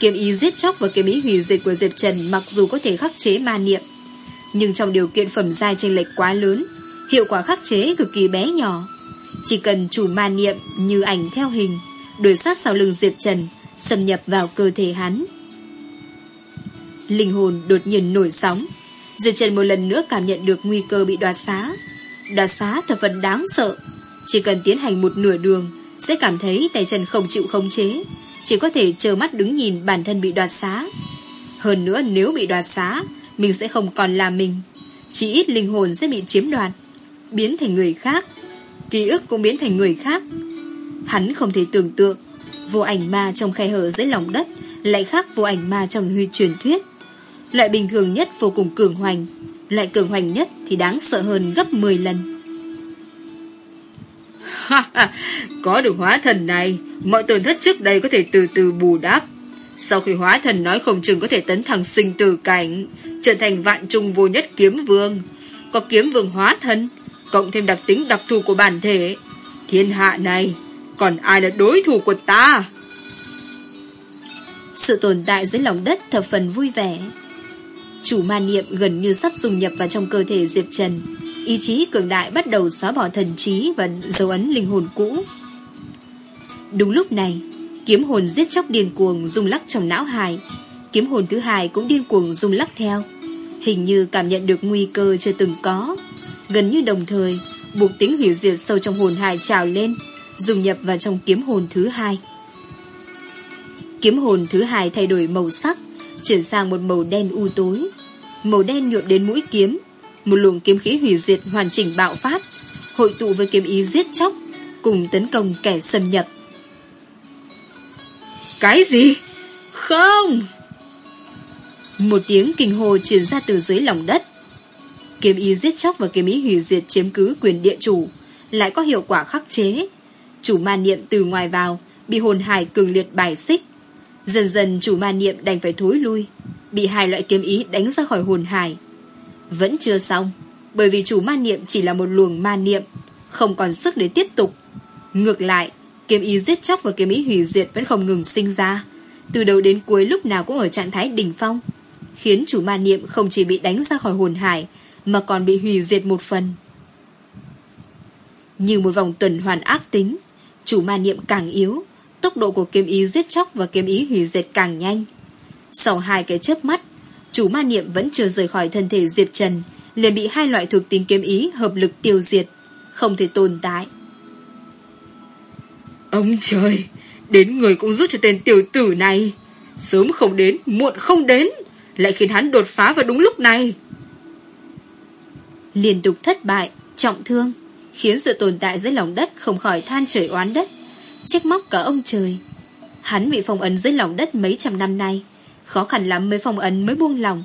Kiếm ý giết chóc và kiếm ý hủy diệt của Diệp Trần mặc dù có thể khắc chế ma niệm, nhưng trong điều kiện phẩm giai chênh lệch quá lớn, hiệu quả khắc chế cực kỳ bé nhỏ. Chỉ cần chủ ma niệm như ảnh theo hình, đuổi sát sau lưng Diệp Trần, xâm nhập vào cơ thể hắn. Linh hồn đột nhiên nổi sóng, Diệp Trần một lần nữa cảm nhận được nguy cơ bị đoạt xá. Đoạt xá thật phần đáng sợ, chỉ cần tiến hành một nửa đường, sẽ cảm thấy tay chân không chịu khống chế, chỉ có thể chờ mắt đứng nhìn bản thân bị đoạt xá. Hơn nữa nếu bị đoạt xá, mình sẽ không còn là mình. Chỉ ít linh hồn sẽ bị chiếm đoạt, biến thành người khác. Ký ức cũng biến thành người khác. Hắn không thể tưởng tượng, vô ảnh ma trong khe hở dưới lòng đất lại khác vô ảnh ma trong huy truyền thuyết. Loại bình thường nhất vô cùng cường hoành, loại cường hoành nhất thì đáng sợ hơn gấp 10 lần. có được hóa thần này, mọi tổn thất trước đây có thể từ từ bù đắp. Sau khi hóa thần nói không chừng có thể tấn thẳng sinh tử cảnh, trở thành vạn trung vô nhất kiếm vương. Có kiếm vương hóa thân, cộng thêm đặc tính đặc thù của bản thể. Thiên hạ này, còn ai là đối thủ của ta? Sự tồn tại dưới lòng đất thập phần vui vẻ. Chủ ma niệm gần như sắp dung nhập vào trong cơ thể Diệp Trần. Ý chí cường đại bắt đầu xóa bỏ thần trí và dấu ấn linh hồn cũ. Đúng lúc này, kiếm hồn giết chóc điên cuồng rung lắc trong não hài. Kiếm hồn thứ hai cũng điên cuồng rung lắc theo. Hình như cảm nhận được nguy cơ chưa từng có. Gần như đồng thời, buộc tính hủy diệt sâu trong hồn hài trào lên, dung nhập vào trong kiếm hồn thứ hai. Kiếm hồn thứ hai thay đổi màu sắc, chuyển sang một màu đen u tối. Màu đen nhuộm đến mũi kiếm, một luồng kiếm khí hủy diệt hoàn chỉnh bạo phát, hội tụ với kiếm ý giết chóc, cùng tấn công kẻ xâm nhập. Cái gì? Không! Một tiếng kinh hồ truyền ra từ dưới lòng đất. Kiếm ý giết chóc và kiếm ý hủy diệt chiếm cứ quyền địa chủ, lại có hiệu quả khắc chế. Chủ ma niệm từ ngoài vào, bị hồn hải cường liệt bài xích. Dần dần chủ ma niệm đành phải thối lui, bị hai loại kiếm ý đánh ra khỏi hồn hải. Vẫn chưa xong, bởi vì chủ ma niệm chỉ là một luồng ma niệm, không còn sức để tiếp tục. Ngược lại, kiếm ý giết chóc và kiếm ý hủy diệt vẫn không ngừng sinh ra. Từ đầu đến cuối lúc nào cũng ở trạng thái đỉnh phong, khiến chủ ma niệm không chỉ bị đánh ra khỏi hồn hải, mà còn bị hủy diệt một phần. Như một vòng tuần hoàn ác tính, chủ ma niệm càng yếu, tốc độ của kiếm ý giết chóc và kiếm ý hủy diệt càng nhanh. Sau hai cái chớp mắt, chủ ma niệm vẫn chưa rời khỏi thân thể Diệp Trần, liền bị hai loại thuộc tính kiếm ý hợp lực tiêu diệt, không thể tồn tại. Ông trời, đến người cũng giúp cho tên tiểu tử này. Sớm không đến, muộn không đến, lại khiến hắn đột phá vào đúng lúc này. Liên tục thất bại, trọng thương, khiến sự tồn tại dưới lòng đất không khỏi than trời oán đất, trách móc cả ông trời. Hắn bị phong ấn dưới lòng đất mấy trăm năm nay, khó khăn lắm mới phong ấn mới buông lòng,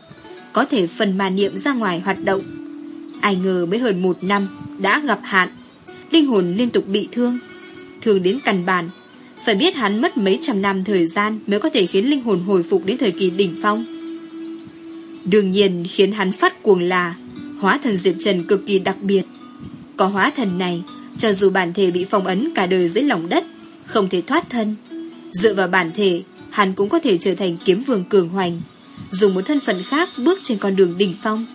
có thể phần mà niệm ra ngoài hoạt động. Ai ngờ mới hơn một năm đã gặp hạn, linh hồn liên tục bị thương, thương đến cằn bản. Phải biết hắn mất mấy trăm năm thời gian mới có thể khiến linh hồn hồi phục đến thời kỳ đỉnh phong. Đương nhiên khiến hắn phát cuồng là hóa thần Diệp Trần cực kỳ đặc biệt. Có hóa thần này, cho dù bản thể bị phong ấn cả đời dưới lòng đất, không thể thoát thân. Dựa vào bản thể, hắn cũng có thể trở thành kiếm vương cường hoành, dùng một thân phận khác bước trên con đường đỉnh phong.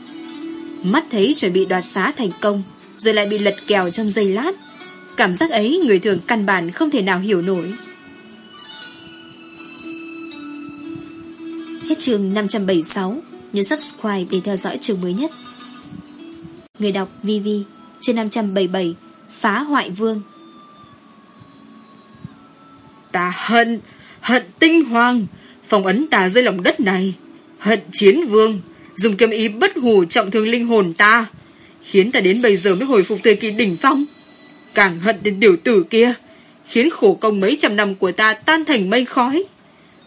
Mắt thấy chuẩn bị đoạt xá thành công, rồi lại bị lật kèo trong giây lát. Cảm giác ấy người thường căn bản không thể nào hiểu nổi. Hết chương 576, nhấn subscribe để theo dõi chương mới nhất. Người đọc VV, Trên 577, Phá Hoại Vương. Ta hận, hận tinh hoàng, phòng ấn ta dưới lòng đất này. Hận chiến vương, dùng kiếm ý bất hủ trọng thương linh hồn ta, khiến ta đến bây giờ mới hồi phục thời kỳ đỉnh phong. Càng hận đến tiểu tử kia, khiến khổ công mấy trăm năm của ta tan thành mây khói.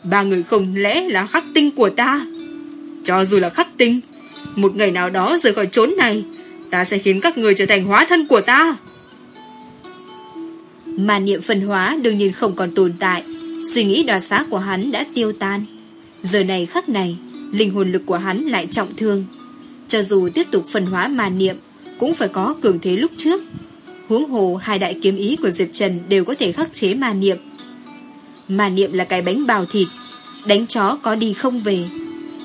Ba người không lẽ là khắc tinh của ta? Cho dù là khắc tinh, một ngày nào đó rời khỏi chốn này, ta sẽ khiến các người trở thành hóa thân của ta. Mà niệm phân hóa đương nhiên không còn tồn tại, suy nghĩ đoạt xá của hắn đã tiêu tan. Giờ này khắc này, linh hồn lực của hắn lại trọng thương. Cho dù tiếp tục phân hóa mà niệm, cũng phải có cường thế lúc trước. Huống hồ hai đại kiếm ý của Diệp Trần đều có thể khắc chế mà niệm. Mà niệm là cái bánh bào thịt, đánh chó có đi không về.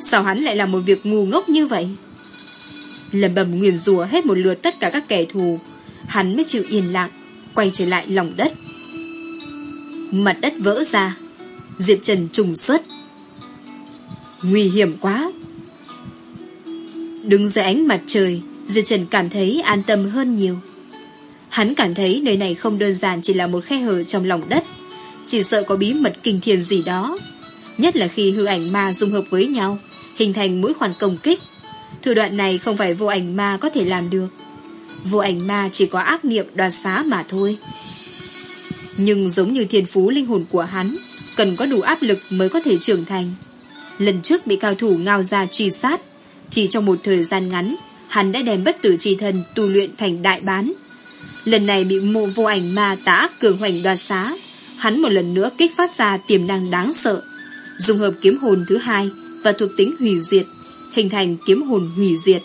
Sao hắn lại làm một việc ngu ngốc như vậy? Lầm bầm nguyền rùa hết một lượt tất cả các kẻ thù, hắn mới chịu yên lặng, quay trở lại lòng đất. Mặt đất vỡ ra, Diệp Trần trùng xuất. Nguy hiểm quá! Đứng dưới ánh mặt trời, Diệp Trần cảm thấy an tâm hơn nhiều. Hắn cảm thấy nơi này không đơn giản chỉ là một khe hở trong lòng đất, chỉ sợ có bí mật kinh thiên gì đó. Nhất là khi hư ảnh ma dung hợp với nhau, hình thành mũi khoản công kích. Thủ đoạn này không phải vô ảnh ma có thể làm được. Vô ảnh ma chỉ có ác niệm đoạt xá mà thôi. Nhưng giống như thiên phú linh hồn của hắn, cần có đủ áp lực mới có thể trưởng thành. Lần trước bị cao thủ ngao ra truy sát, chỉ trong một thời gian ngắn, hắn đã đem bất tử chi thần tu luyện thành đại bán. Lần này bị mộ vô ảnh ma tả cường hoành đoạt xá, hắn một lần nữa kích phát ra tiềm năng đáng sợ. Dùng hợp kiếm hồn thứ hai và thuộc tính hủy diệt, hình thành kiếm hồn hủy diệt.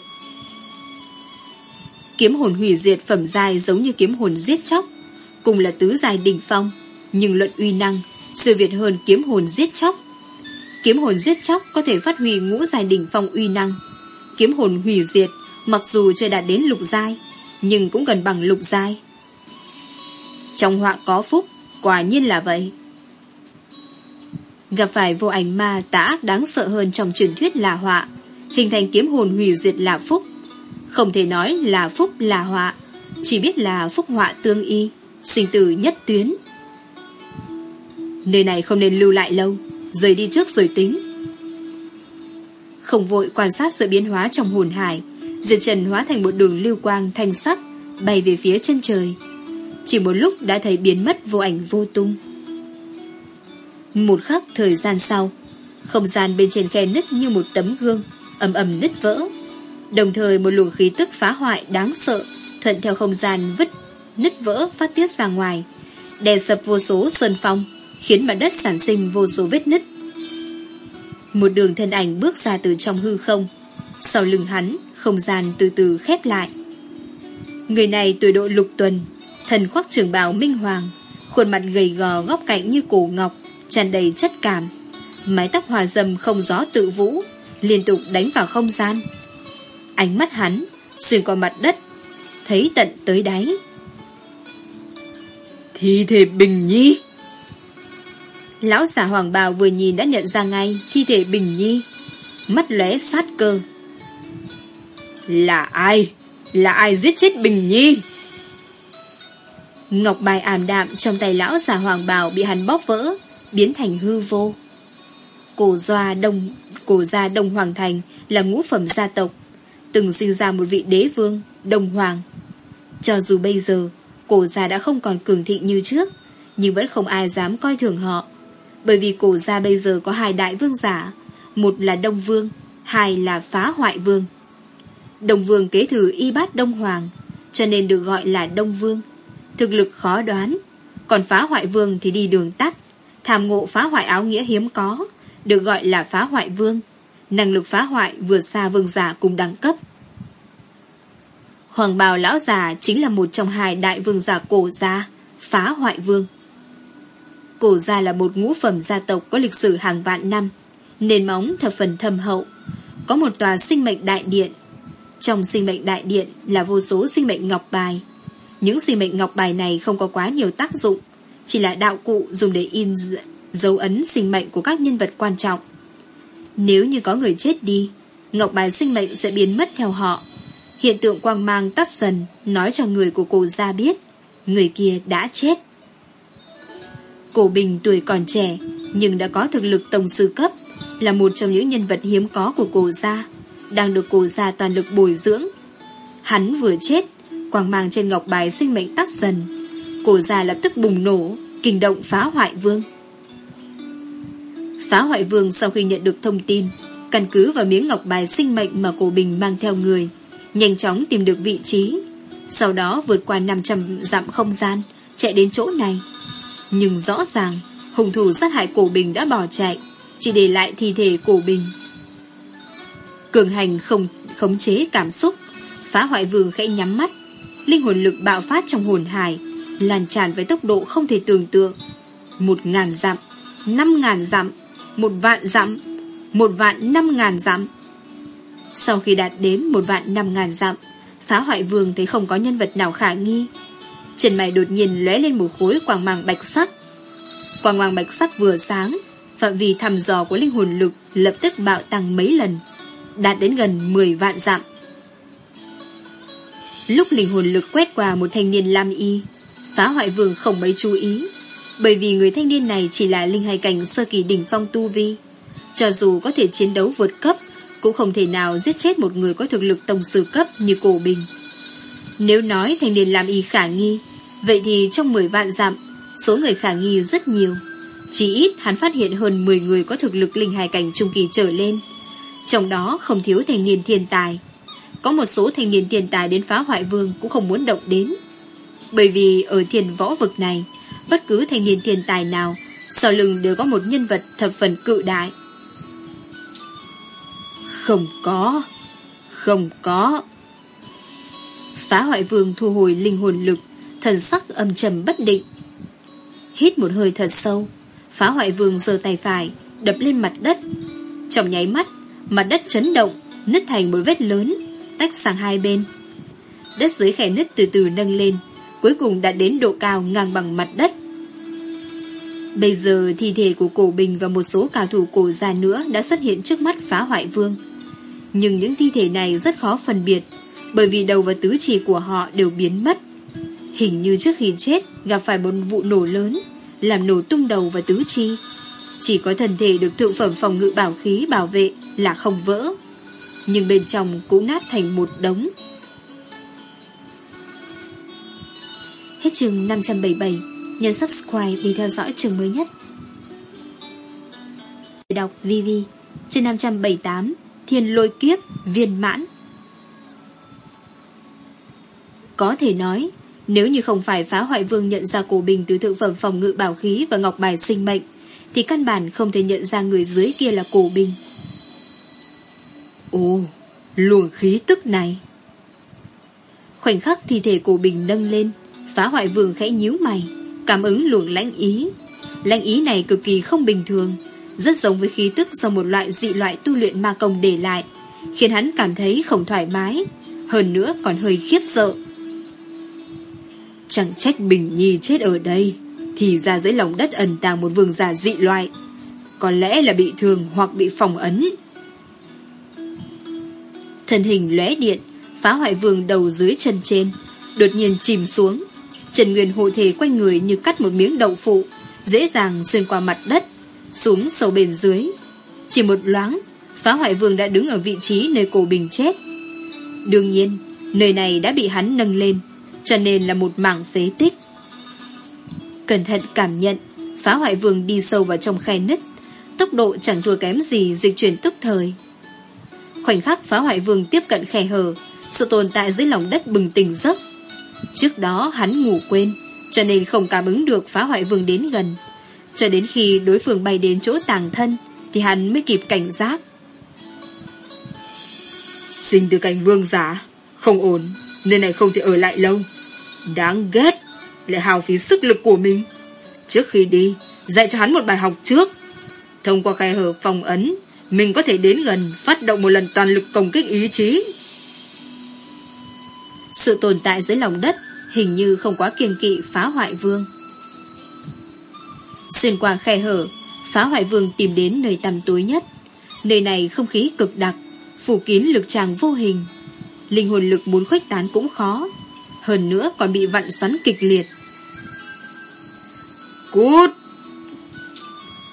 Kiếm hồn hủy diệt phẩm dài giống như kiếm hồn giết chóc, cùng là tứ dài đỉnh phong, nhưng luận uy năng, sự việt hơn kiếm hồn giết chóc. Kiếm hồn giết chóc có thể phát huy ngũ dài đỉnh phong uy năng. Kiếm hồn hủy diệt, mặc dù chưa đạt đến lục giai, nhưng cũng gần bằng lục giai. Trong họa có phúc, quả nhiên là vậy. Gặp phải vô ảnh ma tà ác đáng sợ hơn trong truyền thuyết là họa, hình thành kiếm hồn hủy diệt là phúc. Không thể nói là phúc là họa, chỉ biết là phúc họa tương y, sinh tử nhất tuyến. Nơi này không nên lưu lại lâu, rời đi trước rồi tính. Không vội quan sát sự biến hóa trong hồn hải, Diệp Trần hóa thành một đường lưu quang thanh sắc, bay về phía chân trời. Chỉ một lúc đã thấy biến mất vô ảnh vô tung. Một khắc thời gian sau, không gian bên trên khe nứt như một tấm gương, ầm ầm nứt vỡ. Đồng thời một luồng khí tức phá hoại đáng sợ thuận theo không gian vứt nứt vỡ phát tiết ra ngoài, đè sập vô số sơn phong, khiến mặt đất sản sinh vô số vết nứt. Một đường thân ảnh bước ra từ trong hư không, sau lưng hắn, không gian từ từ khép lại. Người này tuổi độ lục tuần, thần khoác trường bào minh hoàng, khuôn mặt gầy gò góc cạnh như cổ ngọc, tràn đầy chất cảm. Mái tóc hòa dầm không gió tự vũ, liên tục đánh vào không gian. Ánh mắt hắn, xuyên qua mặt đất, thấy tận tới đáy. Thi thể Bình Nhi Lão giả hoàng bào vừa nhìn đã nhận ra ngay thi thể Bình Nhi. Mắt lóe sát cơ. Là ai? Là ai giết chết Bình Nhi? Ngọc bài ảm đạm trong tay lão giả hoàng bào bị hắn bóp vỡ, biến thành hư vô. Cổ doa đông, cổ gia Đông Hoàng Thành là ngũ phẩm gia tộc, từng sinh ra một vị đế vương, Đông Hoàng. Cho dù bây giờ Cổ gia đã không còn cường thịnh như trước Nhưng vẫn không ai dám coi thường họ. Bởi vì cổ gia bây giờ có hai đại vương giả Một là Đông Vương Hai là Phá Hoại Vương. Đông Vương kế thừa y bát Đông Hoàng Cho nên được gọi là Đông Vương. Thực lực khó đoán Còn Phá Hoại Vương thì đi đường tắt Tham ngộ phá hoại áo nghĩa hiếm có. Được gọi là Phá Hoại Vương Năng lực phá hoại vượt xa vương giả cùng đẳng cấp Hoàng bào lão già chính là một trong hai đại vương giả cổ gia, phá hoại vương. Cổ gia là một ngũ phẩm gia tộc có lịch sử hàng vạn năm, nền móng thập phần thâm hậu. Có một tòa sinh mệnh đại điện. Trong sinh mệnh đại điện là vô số sinh mệnh ngọc bài. Những sinh mệnh ngọc bài này không có quá nhiều tác dụng, chỉ là đạo cụ dùng để in dấu ấn sinh mệnh của các nhân vật quan trọng. Nếu như có người chết đi, ngọc bài sinh mệnh sẽ biến mất theo họ Hiện tượng quang mang tắt dần nói cho người của cổ gia biết người kia đã chết. Cổ Bình tuổi còn trẻ nhưng đã có thực lực tổng sư cấp là một trong những nhân vật hiếm có của cổ gia đang được cổ gia toàn lực bồi dưỡng. Hắn vừa chết quang mang trên ngọc bài sinh mệnh tắt dần cổ gia lập tức bùng nổ kinh động phá hoại vương. Phá hoại vương sau khi nhận được thông tin căn cứ vào miếng ngọc bài sinh mệnh mà cổ Bình mang theo người nhanh chóng tìm được vị trí, sau đó vượt qua 500 dặm không gian, chạy đến chỗ này. Nhưng rõ ràng, hung thủ sát hại cổ bình đã bỏ chạy, chỉ để lại thi thể cổ bình. Cường hành không khống chế cảm xúc, phá hoại vương khẽ nhắm mắt, linh hồn lực bạo phát trong hồn hải, lan tràn với tốc độ không thể tưởng tượng. Một ngàn dặm, năm ngàn dặm, một vạn dặm, một vạn năm ngàn dặm. Sau khi đạt đến một vạn năm ngàn dặm, phá hoại vương thấy không có nhân vật nào khả nghi. Trần mày đột nhiên lóe lên một khối quang mang bạch sắc. Quang mang bạch sắc vừa sáng, phạm vi thăm dò của linh hồn lực lập tức bạo tăng mấy lần, đạt đến gần 10 vạn dặm. Lúc linh hồn lực quét qua một thanh niên lam y, phá hoại vương không mấy chú ý, bởi vì người thanh niên này chỉ là linh hài cảnh sơ kỳ đỉnh phong tu vi. Cho dù có thể chiến đấu vượt cấp, cũng không thể nào giết chết một người có thực lực tổng sư cấp như cổ bình. Nếu nói thanh niên làm y khả nghi, vậy thì trong 10 vạn dặm, số người khả nghi rất nhiều. Chỉ ít hắn phát hiện hơn 10 người có thực lực linh hài cảnh trung kỳ trở lên. Trong đó không thiếu thanh niên thiên tài. Có một số thanh niên thiên tài đến phá hoại vương cũng không muốn động đến. Bởi vì ở thiền võ vực này, bất cứ thanh niên thiên tài nào, sau lưng đều có một nhân vật thập phần cự đại. Không có. Không có. Phá hoại vương thu hồi linh hồn lực, thần sắc âm trầm bất định. Hít một hơi thật sâu, phá hoại vương giơ tay phải, đập lên mặt đất. Trong nháy mắt, mặt đất chấn động, nứt thành một vết lớn, tách sang hai bên. Đất dưới khe nứt từ từ nâng lên, cuối cùng đã đến độ cao ngang bằng mặt đất. Bây giờ thi thể của cổ bình và một số cao thủ cổ già nữa đã xuất hiện trước mắt phá hoại vương. Nhưng những thi thể này rất khó phân biệt, Bởi vì đầu và tứ chỉ của họ đều biến mất Hình như trước khi chết, Gặp phải một vụ nổ lớn, Làm nổ tung đầu và tứ chi Chỉ có thân thể được thượng phẩm phòng ngự bảo khí bảo vệ Là không vỡ Nhưng bên trong cũng nát thành một đống chương 577 Nhấn subscribe để theo dõi chương mới nhất Đọc VV Chương 578 thiên lôi kiếp viên mãn. Có thể nói, nếu như không phải phá hoại vương nhận ra cổ bình từ thượng phẩm phòng ngự bảo khí và ngọc bài sinh mệnh, thì căn bản không thể nhận ra người dưới kia là cổ bình. Ồ, luồng khí tức này. Khoảnh khắc thi thể cổ bình nâng lên, phá hoại vương khẽ nhíu mày, cảm ứng luồng lãnh ý. Lãnh ý này cực kỳ không bình thường, rất giống với khí tức do một loại dị loại tu luyện ma công để lại, khiến hắn cảm thấy không thoải mái, hơn nữa còn hơi khiếp sợ. Chẳng trách Bình Nhi chết ở đây, thì ra dưới lòng đất ẩn tàng một vương giả dị loại, có lẽ là bị thương hoặc bị phòng ấn. Thân hình lóe điện, phá hoại vương đầu dưới chân trên, đột nhiên chìm xuống. Trần Nguyên hộ thể quanh người như cắt một miếng đậu phụ, dễ dàng xuyên qua mặt đất, xuống sâu bên dưới. Chỉ một loáng, phá hoại vương đã đứng ở vị trí nơi cổ bình chết. Đương nhiên, nơi này đã bị hắn nâng lên, cho nên là một mảng phế tích. Cẩn thận cảm nhận, phá hoại vương đi sâu vào trong khe nứt, tốc độ chẳng thua kém gì dịch chuyển tức thời. Khoảnh khắc phá hoại vương tiếp cận khe hở, sự tồn tại dưới lòng đất bừng tỉnh giấc. Trước đó hắn ngủ quên, cho nên không cảm ứng được phá hoại vương đến gần. Cho đến khi đối phương bay đến chỗ tàng thân, thì hắn mới kịp cảnh giác. Sinh từ cảnh vương giả, không ổn, nơi này không thể ở lại lâu. Đáng ghét, lại hào phí sức lực của mình. Trước khi đi, dạy cho hắn một bài học trước. Thông qua khe hở phòng ấn, mình có thể đến gần, phát động một lần toàn lực công kích ý chí. Sự tồn tại dưới lòng đất hình như không quá kiêng kỵ phá hoại vương. Xuyên qua khe hở, phá hoại vương tìm đến nơi tăm tối nhất. Nơi này không khí cực đặc, phủ kín lực tràng vô hình. Linh hồn lực muốn khuếch tán cũng khó. Hơn nữa còn bị vặn xoắn kịch liệt. Cút!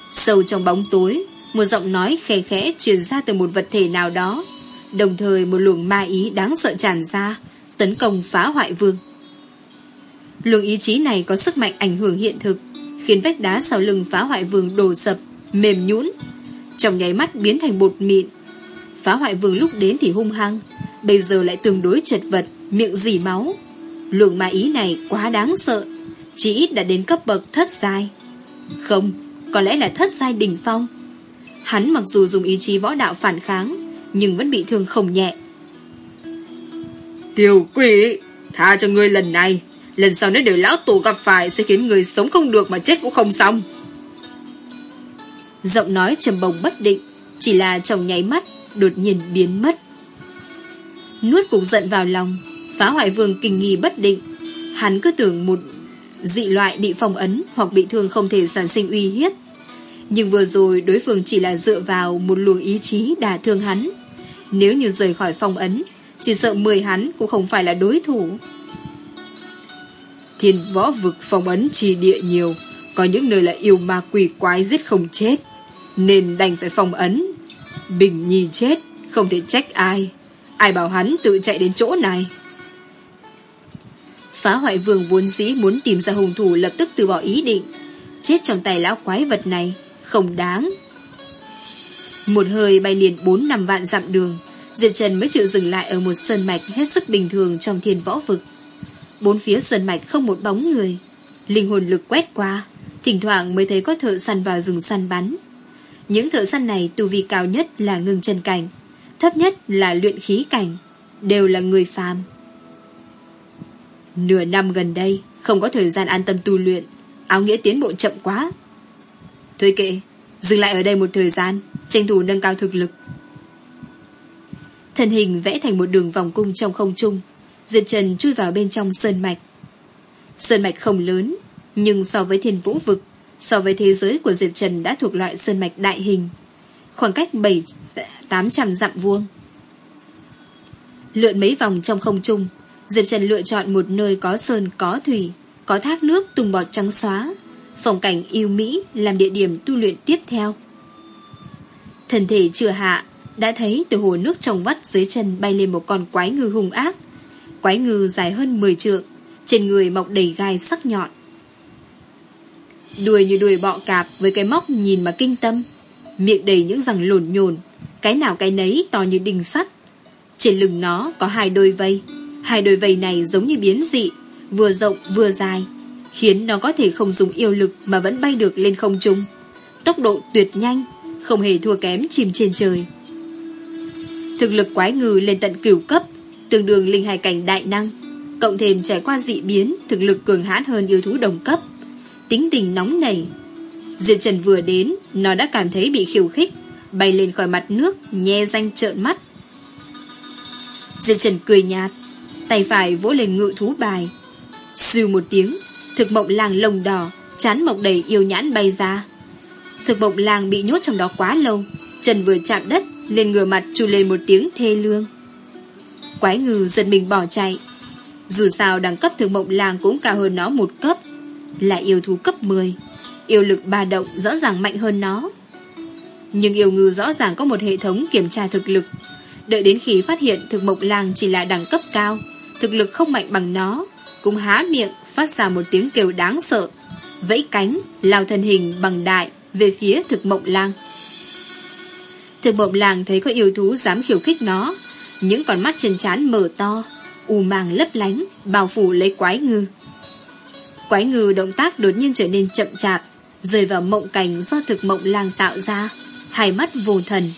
Sâu trong bóng tối, một giọng nói khẽ khẽ truyền ra từ một vật thể nào đó. Đồng thời một luồng ma ý đáng sợ tràn ra, tấn công phá hoại vương. Luồng ý chí này có sức mạnh ảnh hưởng hiện thực, khiến vách đá sau lưng phá hoại vương đổ sập, mềm nhũn, trong nháy mắt biến thành bột mịn. Phá hoại vương lúc đến thì hung hăng, bây giờ lại tương đối chật vật, miệng dỉ máu. Luồng ma ý này quá đáng sợ, chỉ ít đã đến cấp bậc thất giai. Không, có lẽ là thất giai đỉnh phong. Hắn mặc dù dùng ý chí võ đạo phản kháng, nhưng vẫn bị thương không nhẹ. Tiểu quỷ, tha cho ngươi lần này, lần sau nếu để lão tổ gặp phải sẽ khiến người sống không được mà chết cũng không xong. Giọng nói trầm bồng bất định, chỉ là trong nháy mắt, đột nhiên biến mất. Nuốt cục giận vào lòng, phá hoại vương kinh nghi bất định. Hắn cứ tưởng một dị loại bị phong ấn hoặc bị thương không thể sản sinh uy hiếp. Nhưng vừa rồi đối phương chỉ là dựa vào một luồng ý chí đả thương hắn. Nếu như rời khỏi phong ấn, chỉ sợ mười hắn cũng không phải là đối thủ. Thiên võ vực phong ấn trì địa nhiều, có những nơi là yêu ma quỷ quái giết không chết, nên đành phải phong ấn. Bình nhi chết, không thể trách ai. Ai bảo hắn tự chạy đến chỗ này. Phá hoại vương vốn dĩ muốn tìm ra hung thủ lập tức từ bỏ ý định. Chết trong tay lão quái vật này, không đáng. Một hơi bay liền 4 năm vạn dặm đường, Diệp Trần mới chịu dừng lại ở một sơn mạch hết sức bình thường trong thiên võ vực. Bốn phía sơn mạch không một bóng người. Linh hồn lực quét qua, thỉnh thoảng mới thấy có thợ săn vào rừng săn bắn. Những thợ săn này tu vi cao nhất là ngưng chân cảnh, thấp nhất là luyện khí cảnh, đều là người phàm. Nửa năm gần đây, không có thời gian an tâm tu luyện, áo nghĩa tiến bộ chậm quá. Thôi kệ, dừng lại ở đây một thời gian, tranh thủ nâng cao thực lực. Thân hình vẽ thành một đường vòng cung trong không trung, Diệp Trần chui vào bên trong sơn mạch. Sơn mạch không lớn, nhưng so với thiên vũ vực, so với thế giới của Diệp Trần đã thuộc loại sơn mạch đại hình, khoảng cách 7-800 dặm vuông. Lượn mấy vòng trong không trung, Diệp Trần lựa chọn một nơi có sơn có thủy, có thác nước tung bọt trắng xóa, phong cảnh yêu Mỹ làm địa điểm tu luyện tiếp theo. thần thể chưa hạ, đã thấy từ hồ nước trong vắt dưới chân bay lên một con quái ngư hung ác. Quái ngư dài hơn 10 trượng, trên người mọc đầy gai sắc nhọn. Đuôi như đuôi bọ cạp với cái móc nhìn mà kinh tâm, miệng đầy những răng lồn nhồn, cái nào cái nấy to như đinh sắt. Trên lưng nó có hai đôi vây, hai đôi vây này giống như biến dị, vừa rộng vừa dài, khiến nó có thể không dùng yêu lực mà vẫn bay được lên không trung. Tốc độ tuyệt nhanh, không hề thua kém chim trên trời. Thực lực quái ngư lên tận cửu cấp, tương đương linh hài cảnh đại năng, cộng thêm trải qua dị biến, thực lực cường hãn hơn yêu thú đồng cấp. Tính tình nóng nảy. Diệp Trần vừa đến, nó đã cảm thấy bị khiêu khích, bay lên khỏi mặt nước, nhe danh trợn mắt. Diệp Trần cười nhạt, tay phải vỗ lên ngự thú bài. Sư một tiếng, thực mộng làng lồng đỏ, chán mộng đầy yêu nhãn bay ra. Thực mộng làng bị nhốt trong đó quá lâu, trần vừa chạm đất, lên ngửa mặt chu lên một tiếng thê lương. Quái ngư giật mình bỏ chạy. Dù sao đẳng cấp thực mộng làng cũng cao hơn nó một cấp, là yêu thú cấp 10. Yêu lực ba động rõ ràng mạnh hơn nó. Nhưng yêu ngư rõ ràng có một hệ thống kiểm tra thực lực. Đợi đến khi phát hiện thực mộng làng chỉ là đẳng cấp cao, thực lực không mạnh bằng nó, cũng há miệng phát ra một tiếng kêu đáng sợ, vẫy cánh, lao thân hình bằng đại về phía thực mộng lang. Thực mộng lang thấy có yêu thú dám khiêu khích nó, những con mắt trên trán mở to, u màng lấp lánh, bao phủ lấy quái ngư. Quái ngư động tác đột nhiên trở nên chậm chạp, rơi vào mộng cảnh do thực mộng lang tạo ra, hai mắt vô thần.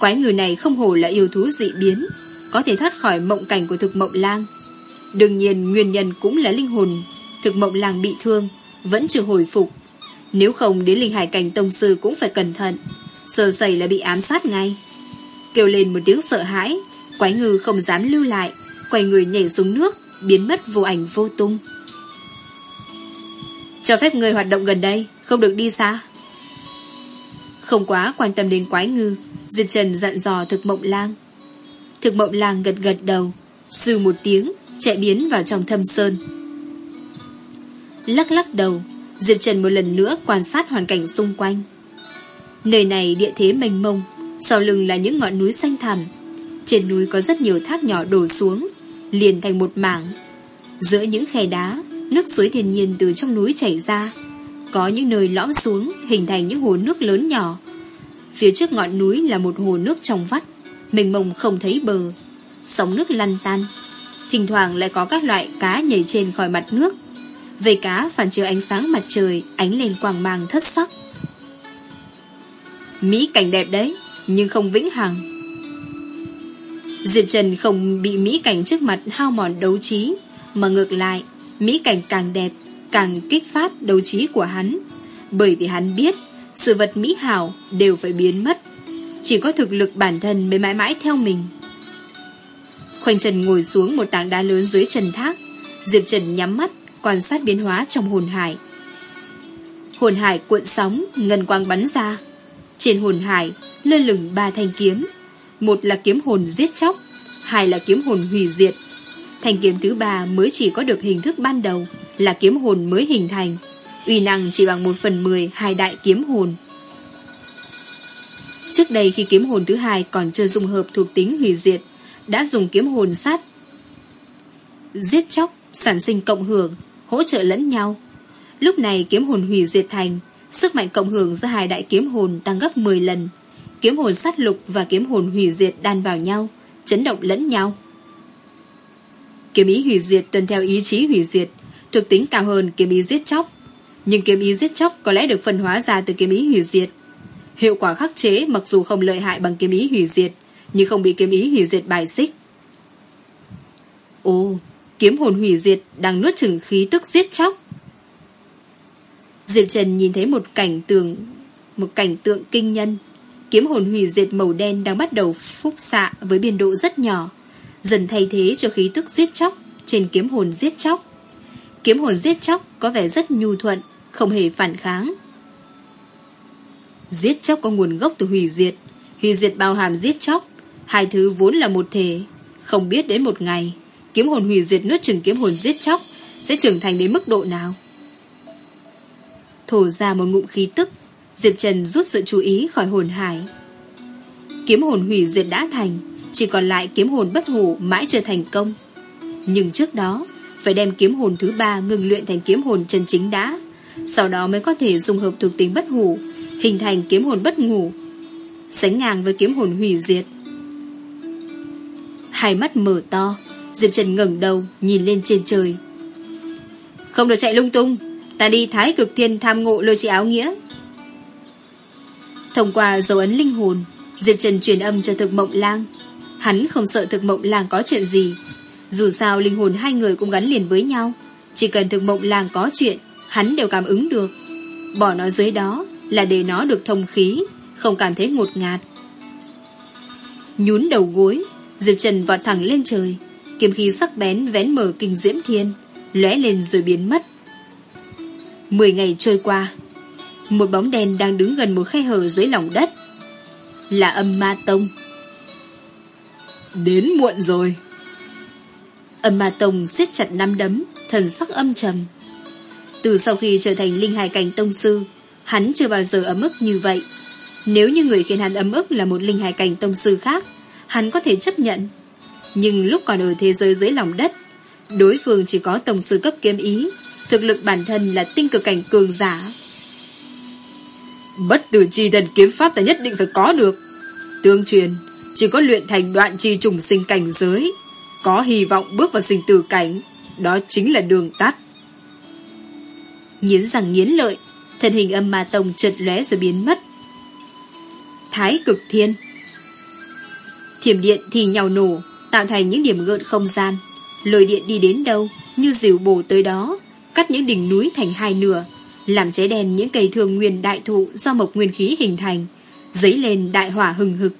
Quái ngư này không hổ là yêu thú dị biến, có thể thoát khỏi mộng cảnh của thực mộng lang. Đương nhiên nguyên nhân cũng là linh hồn thực mộng lang bị thương, vẫn chưa hồi phục. Nếu không đến linh hải cảnh tông sư cũng phải cẩn thận, sơ sẩy là bị ám sát ngay. Kêu lên một tiếng sợ hãi, quái ngư không dám lưu lại, quay người nhảy xuống nước, biến mất vô ảnh vô tung. Cho phép người hoạt động gần đây, không được đi xa. Không quá quan tâm đến quái ngư, Diệp Trần dặn dò thực mộng lang. Thực mộng lang gật gật đầu, sư một tiếng, chạy biến vào trong thâm sơn. Lắc lắc đầu, Diệp Trần một lần nữa quan sát hoàn cảnh xung quanh. Nơi này địa thế mênh mông, sau lưng là những ngọn núi xanh thẳm. Trên núi có rất nhiều thác nhỏ đổ xuống, liền thành một mảng. Giữa những khe đá, nước suối thiên nhiên từ trong núi chảy ra. Có những nơi lõm xuống, hình thành những hồ nước lớn nhỏ. Phía trước ngọn núi là một hồ nước trong vắt, mênh mông không thấy bờ. Sóng nước lăn tan. Thỉnh thoảng lại có các loại cá nhảy trên khỏi mặt nước. Về cá phản chiếu ánh sáng mặt trời ánh lên quang mang thất sắc. Mỹ cảnh đẹp đấy, nhưng không vĩnh hằng. Diệp Trần không bị mỹ cảnh trước mặt hao mòn đấu trí, mà ngược lại, mỹ cảnh càng đẹp, càng kích phát đấu trí của hắn. Bởi vì hắn biết, sự vật mỹ hảo đều phải biến mất. Chỉ có thực lực bản thân mới mãi mãi theo mình. Khoanh Trần ngồi xuống một tảng đá lớn dưới trần thác. Diệp Trần nhắm mắt, quan sát biến hóa trong hồn hải. Hồn hải cuộn sóng, ngân quang bắn ra. Trên hồn hải, lơ lửng ba thanh kiếm. Một là kiếm hồn giết chóc, hai là kiếm hồn hủy diệt. Thanh kiếm thứ ba mới chỉ có được hình thức ban đầu, là kiếm hồn mới hình thành. Uy năng chỉ bằng một phần mười hai đại kiếm hồn. Trước đây khi kiếm hồn thứ hai còn chưa dung hợp thuộc tính hủy diệt, đã dùng kiếm hồn sát giết chóc, sản sinh cộng hưởng, hỗ trợ lẫn nhau. Lúc này kiếm hồn hủy diệt thành, sức mạnh cộng hưởng giữa hai đại kiếm hồn tăng gấp 10 lần. Kiếm hồn sát lục và kiếm hồn hủy diệt đan vào nhau, chấn động lẫn nhau. Kiếm ý hủy diệt tuân theo ý chí hủy diệt, thuộc tính cao hơn kiếm ý giết chóc. Nhưng kiếm ý giết chóc có lẽ được phân hóa ra từ kiếm ý hủy diệt. Hiệu quả khắc chế mặc dù không lợi hại bằng kiếm ý hủy diệt, nhưng không bị kiếm ý hủy diệt bài xích. Ồ, kiếm hồn hủy diệt đang nuốt chừng khí tức giết chóc. Diệp Trần nhìn thấy một cảnh tượng một cảnh tượng kinh nhân. Kiếm hồn hủy diệt màu đen đang bắt đầu phúc xạ với biên độ rất nhỏ, dần thay thế cho khí tức giết chóc trên kiếm hồn giết chóc. Kiếm hồn giết chóc có vẻ rất nhu thuận, không hề phản kháng. Giết chóc có nguồn gốc từ hủy diệt, hủy diệt bao hàm giết chóc, hai thứ vốn là một thể, không biết đến một ngày, kiếm hồn hủy diệt nuốt chừng kiếm hồn giết chóc sẽ trưởng thành đến mức độ nào. Thổ ra một ngụm khí tức, Diệp Trần rút sự chú ý khỏi hồn hải. Kiếm hồn hủy diệt đã thành, chỉ còn lại kiếm hồn bất hủ mãi chưa thành công. Nhưng trước đó, phải đem kiếm hồn thứ ba ngừng luyện thành kiếm hồn chân chính đã, sau đó mới có thể dùng hợp thuộc tính bất hủ, hình thành kiếm hồn bất ngủ, sánh ngang với kiếm hồn hủy diệt. Hai mắt mở to, Diệp Trần ngẩng đầu, nhìn lên trên trời. Không được chạy lung tung, ta đi thái cực thiên tham ngộ lôi chỉ áo nghĩa. Thông qua dấu ấn linh hồn, Diệp Trần truyền âm cho thực mộng lang. Hắn không sợ thực mộng lang có chuyện gì. Dù sao linh hồn hai người cũng gắn liền với nhau. Chỉ cần thực mộng lang có chuyện, hắn đều cảm ứng được. Bỏ nó dưới đó là để nó được thông khí, không cảm thấy ngột ngạt. Nhún đầu gối, Diệp Trần vọt thẳng lên trời, kiếm khí sắc bén vén mở kinh diễm thiên, lóe lên rồi biến mất. Mười ngày trôi qua, một bóng đen đang đứng gần một khe hở dưới lòng đất. Là âm ma tông. Đến muộn rồi. Âm ma tông siết chặt năm đấm, thần sắc âm trầm. Từ sau khi trở thành linh hài cảnh tông sư, hắn chưa bao giờ ấm ức như vậy. Nếu như người khiến hắn ấm ức là một linh hài cảnh tông sư khác, hắn có thể chấp nhận. Nhưng lúc còn ở thế giới dưới lòng đất, Đối phương chỉ có tổng sư cấp kiếm ý, thực lực bản thân là tinh cực cảnh cường giả. Bất tử chi thần kiếm pháp ta nhất định phải có được. Tương truyền, chỉ có luyện thành đoạn chi trùng sinh cảnh giới, có hy vọng bước vào sinh tử cảnh, đó chính là đường tắt. Nghiến rằng nghiến lợi, thân hình âm ma tông chợt lóe rồi biến mất. Thái cực thiên Thiểm điện thì nhào nổ, tạo thành những điểm gợn không gian. Lôi điện đi đến đâu, như dìu bổ tới đó, cắt những đỉnh núi thành hai nửa, làm cháy đen những cây thường nguyên đại thụ do mộc nguyên khí hình thành, dấy lên đại hỏa hừng hực.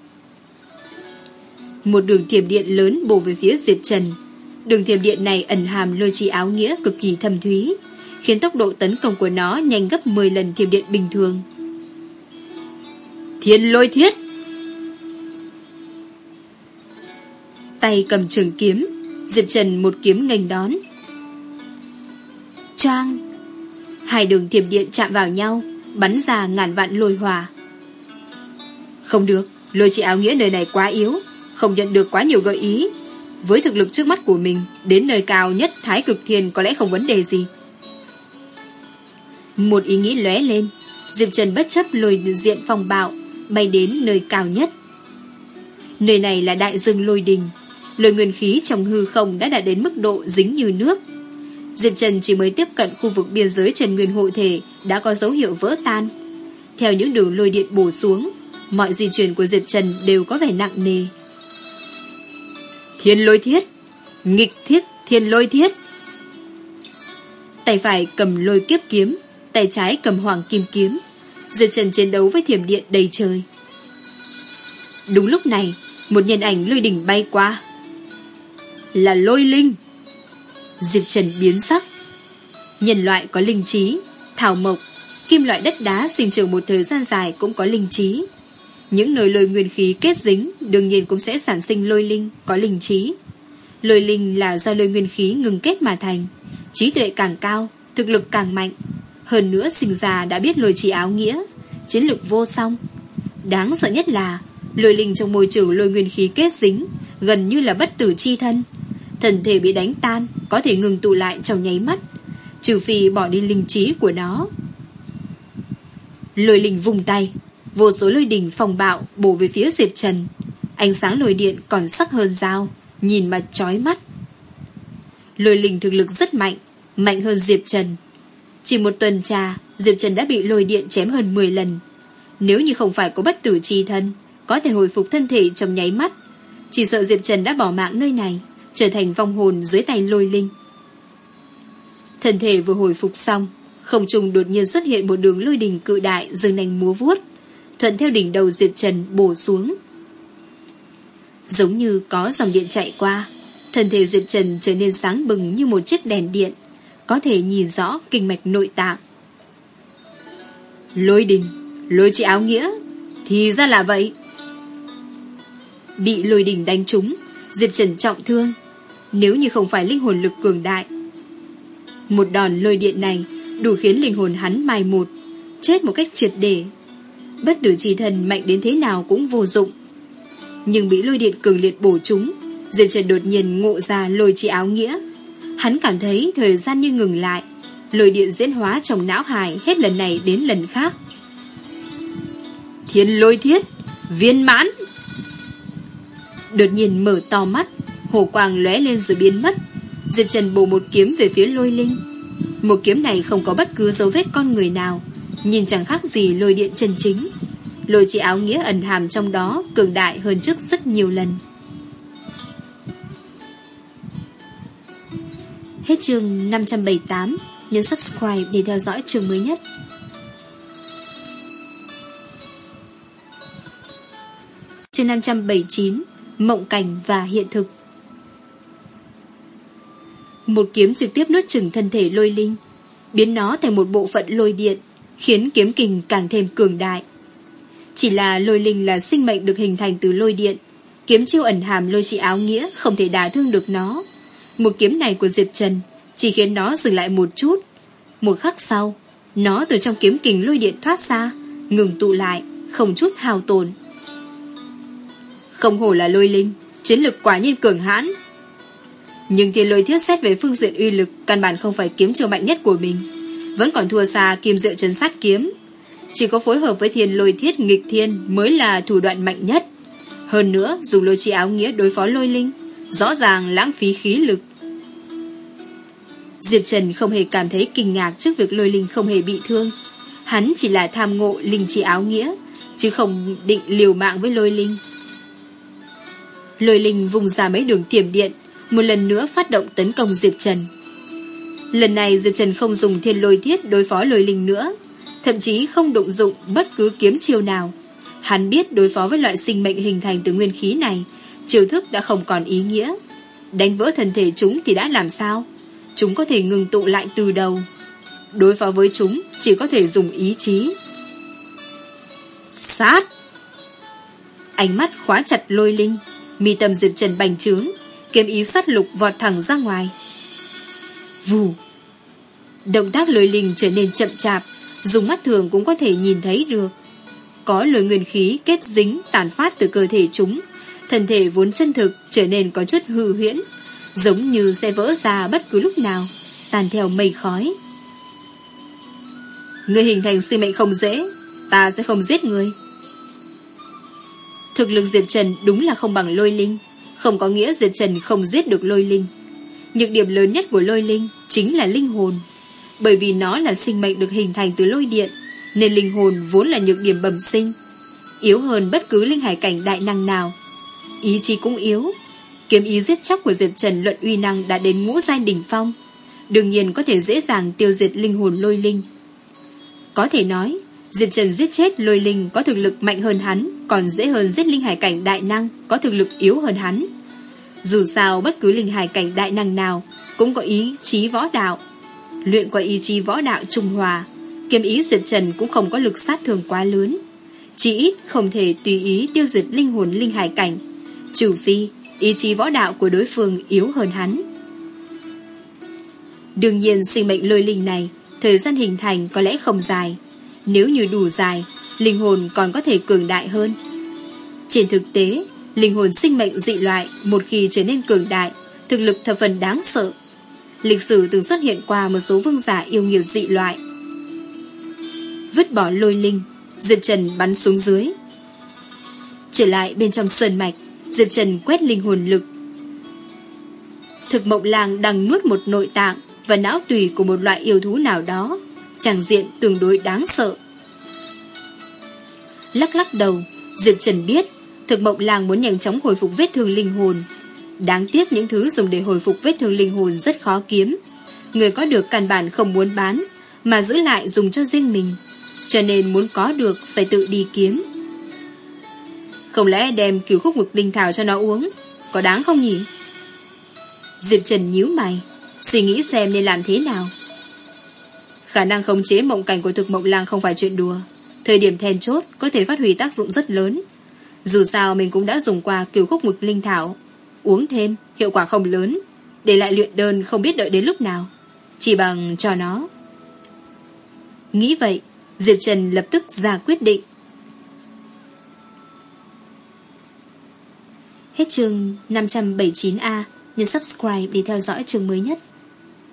Một đường thiểm điện lớn bổ về phía Diệp Trần. Đường thiểm điện này ẩn hàm lôi chi áo nghĩa cực kỳ thâm thúy, khiến tốc độ tấn công của nó nhanh gấp 10 lần thiểm điện bình thường. Thiên lôi thiết Tay cầm trường kiếm, Diệp Trần một kiếm nghênh đón. Choang! Hai đường thiểm điện chạm vào nhau, bắn ra ngàn vạn lôi hòa Không được, lôi chỉ áo nghĩa nơi này quá yếu, không nhận được quá nhiều gợi ý. Với thực lực trước mắt của mình, đến nơi cao nhất Thái Cực Thiên có lẽ không vấn đề gì. Một ý nghĩ lóe lên, Diệp Trần bất chấp lôi diện phong bạo, bay đến nơi cao nhất. Nơi này là đại dương lôi đình, lôi nguyên khí trong hư không đã đạt đến mức độ dính như nước. Diệp Trần chỉ mới tiếp cận khu vực biên giới Trần Nguyên hộ thể đã có dấu hiệu vỡ tan. Theo những đường lôi điện bổ xuống, mọi di chuyển của Diệp Trần đều có vẻ nặng nề. Thiên lôi thiết Nghịch thiết thiên lôi thiết. Tay phải cầm lôi kiếp kiếm Tay trái cầm hoàng kim kiếm. Diệp Trần chiến đấu với thiểm điện đầy trời. Đúng lúc này Một nhân ảnh lôi đỉnh bay qua. Là lôi linh. Diệp Trần biến sắc Nhân loại có linh trí Thảo mộc Kim loại đất đá sinh trưởng một thời gian dài cũng có linh trí những nơi lôi nguyên khí kết dính đương nhiên cũng sẽ sản sinh lôi linh có linh trí. Lôi linh là do lôi nguyên khí ngừng kết mà thành. Trí tuệ càng cao, thực lực càng mạnh. Hơn nữa sinh ra đã biết lôi trì áo nghĩa, chiến lược vô song. Đáng sợ nhất là lôi linh trong môi trường lôi nguyên khí kết dính gần như là bất tử chi thân. Thần thể bị đánh tan có thể ngừng tụ lại trong nháy mắt, trừ phi bỏ đi linh trí của nó. Lôi linh vùng tay, Vô số lôi đình phòng bạo bổ về phía Diệp Trần. Ánh sáng lôi điện còn sắc hơn dao, nhìn mà chói mắt. Lôi linh thực lực rất mạnh, mạnh hơn Diệp Trần. Chỉ một tuần trà, Diệp Trần đã bị lôi điện chém hơn 10 lần. Nếu như không phải có bất tử chi thân, có thể hồi phục thân thể trong nháy mắt. Chỉ sợ Diệp Trần đã bỏ mạng nơi này, trở thành vong hồn dưới tay lôi linh. Thân thể vừa hồi phục xong, không trùng đột nhiên xuất hiện một đường lôi đình cự đại dừng nành múa vuốt thuận theo đỉnh đầu Diệp Trần bổ xuống. Giống như có dòng điện chạy qua, thân thể Diệp Trần trở nên sáng bừng như một chiếc đèn điện, có thể nhìn rõ kinh mạch nội tạng. Lôi đình, lôi chị áo nghĩa, thì ra là vậy. Bị lôi đình đánh trúng, Diệp Trần trọng thương, nếu như không phải linh hồn lực cường đại. Một đòn lôi điện này đủ khiến linh hồn hắn mai một, chết một cách triệt để bất tử chi thần mạnh đến thế nào cũng vô dụng. Nhưng bị lôi điện cường liệt bổ chúng, Diệp Trần đột nhiên ngộ ra lôi chi áo nghĩa. Hắn cảm thấy thời gian như ngừng lại, lôi điện diễn hóa trong não hải hết lần này đến lần khác. Thiên lôi thiết, viên mãn. Đột nhiên mở to mắt, hồ quang lóe lên rồi biến mất. Diệp Trần bổ một kiếm về phía lôi linh. Một kiếm này không có bất cứ dấu vết con người nào, Nhìn chẳng khác gì lôi điện chân chính. Lôi chỉ áo nghĩa ẩn hàm trong đó Cường đại hơn trước rất nhiều lần. Hết chương 578 Nhấn subscribe để theo dõi chương mới nhất. Chương 579 Mộng cảnh và hiện thực. Một kiếm trực tiếp nuốt chừng thân thể lôi linh Biến nó thành một bộ phận lôi điện khiến kiếm kình càng thêm cường đại. Chỉ là lôi linh là sinh mệnh được hình thành từ lôi điện, kiếm chiêu ẩn hàm lôi trị áo nghĩa không thể đả thương được nó. Một kiếm này của Diệp Trần chỉ khiến nó dừng lại một chút. Một khắc sau, nó từ trong kiếm kình lôi điện thoát ra, ngừng tụ lại, không chút hào tồn. Không hổ là lôi linh, chiến lực quả nhiên cường hãn. Nhưng thiên lôi thiết xét về phương diện uy lực Căn bản không phải kiếm chiều mạnh nhất của mình. Vẫn còn thua xa kim diệu chân sát kiếm. Chỉ có phối hợp với thiên lôi thiết nghịch thiên Mới là thủ đoạn mạnh nhất. Hơn nữa dùng lôi chi áo nghĩa đối phó lôi linh, Rõ ràng lãng phí khí lực. Diệp Trần không hề cảm thấy kinh ngạc Trước việc lôi linh không hề bị thương. Hắn chỉ là tham ngộ linh chi áo nghĩa, Chứ không định liều mạng với lôi linh. Lôi linh vùng ra mấy đường tiềm điện một lần nữa phát động tấn công Diệp Trần. Lần này Diệp Trần không dùng thiên lôi thiết đối phó lôi linh nữa, thậm chí không động dụng bất cứ kiếm chiêu nào. Hắn biết đối phó với loại sinh mệnh hình thành từ nguyên khí này, chiêu thức đã không còn ý nghĩa. Đánh vỡ thân thể chúng thì đã làm sao? Chúng có thể ngừng tụ lại từ đầu. Đối phó với chúng chỉ có thể dùng ý chí. Sát! Ánh mắt khóa chặt lôi linh, mi tâm Diệp Trần bành trướng, kiếm ý sát lục vọt thẳng ra ngoài. Vù! Động tác lôi linh trở nên chậm chạp, dùng mắt thường cũng có thể nhìn thấy được. Có lôi nguyên khí kết dính tàn phát từ cơ thể chúng, thân thể vốn chân thực trở nên có chút hư huyễn, giống như sẽ vỡ ra bất cứ lúc nào, tàn theo mây khói. Người hình thành sinh mệnh không dễ, ta sẽ không giết người. Thực lực Diệp Trần đúng là không bằng lôi linh. Không có nghĩa Diệp Trần không giết được lôi linh. Nhược điểm lớn nhất của lôi linh Chính là linh hồn. Bởi vì nó là sinh mệnh được hình thành từ lôi điện, Nên linh hồn vốn là nhược điểm bẩm sinh. Yếu hơn bất cứ linh hải cảnh đại năng nào. Ý chí cũng yếu. Kiếm ý giết chóc của Diệp Trần luận uy năng đã đến ngũ giai đỉnh phong. Đương nhiên có thể dễ dàng tiêu diệt linh hồn lôi linh. Có thể nói Diệp Trần giết chết lôi linh có thực lực mạnh hơn hắn, còn dễ hơn giết linh hải cảnh đại năng có thực lực yếu hơn hắn. Dù sao bất cứ linh hải cảnh đại năng nào cũng có ý chí võ đạo. Luyện qua ý chí võ đạo trung hòa, kiếm ý Diệp Trần cũng không có lực sát thương quá lớn. Chỉ ít không thể tùy ý tiêu diệt linh hồn linh hải cảnh, trừ phi ý chí võ đạo của đối phương yếu hơn hắn. Đương nhiên sinh mệnh lôi linh này, thời gian hình thành có lẽ không dài, nếu như đủ dài, linh hồn còn có thể cường đại hơn. Trên thực tế, linh hồn sinh mệnh dị loại một khi trở nên cường đại, thực lực thập phần đáng sợ. Lịch sử từng xuất hiện qua một số vương giả yêu nghiệt dị loại. Vứt bỏ lôi linh, Diệp Trần bắn xuống dưới. Trở lại bên trong sơn mạch, Diệp Trần quét linh hồn lực. Thực mộng làng đang nuốt một nội tạng và não tùy của một loại yêu thú nào đó Tràng diện tương đối đáng sợ. Lắc lắc đầu, Diệp Trần biết Thực mộng làng muốn nhanh chóng hồi phục vết thương linh hồn. Đáng tiếc những thứ dùng để hồi phục vết thương linh hồn rất khó kiếm. Người có được căn bản không muốn bán, Mà giữ lại dùng cho riêng mình, Cho nên muốn có được Phải tự đi kiếm. Không lẽ đem cứu khúc ngực linh thảo cho nó uống, Có đáng không nhỉ? Diệp Trần nhíu mày, Suy nghĩ xem nên làm thế nào. Khả năng khống chế mộng cảnh của thực mộng lang không phải chuyện đùa. Thời điểm then chốt có thể phát huy tác dụng rất lớn. Dù sao mình cũng đã dùng qua kiểu khúc mực linh thảo. Uống thêm, hiệu quả không lớn. Để lại luyện đơn không biết đợi đến lúc nào. Chỉ bằng cho nó. Nghĩ vậy, Diệp Trần lập tức ra quyết định. Hết chương 579A, nhấn subscribe để theo dõi chương mới nhất.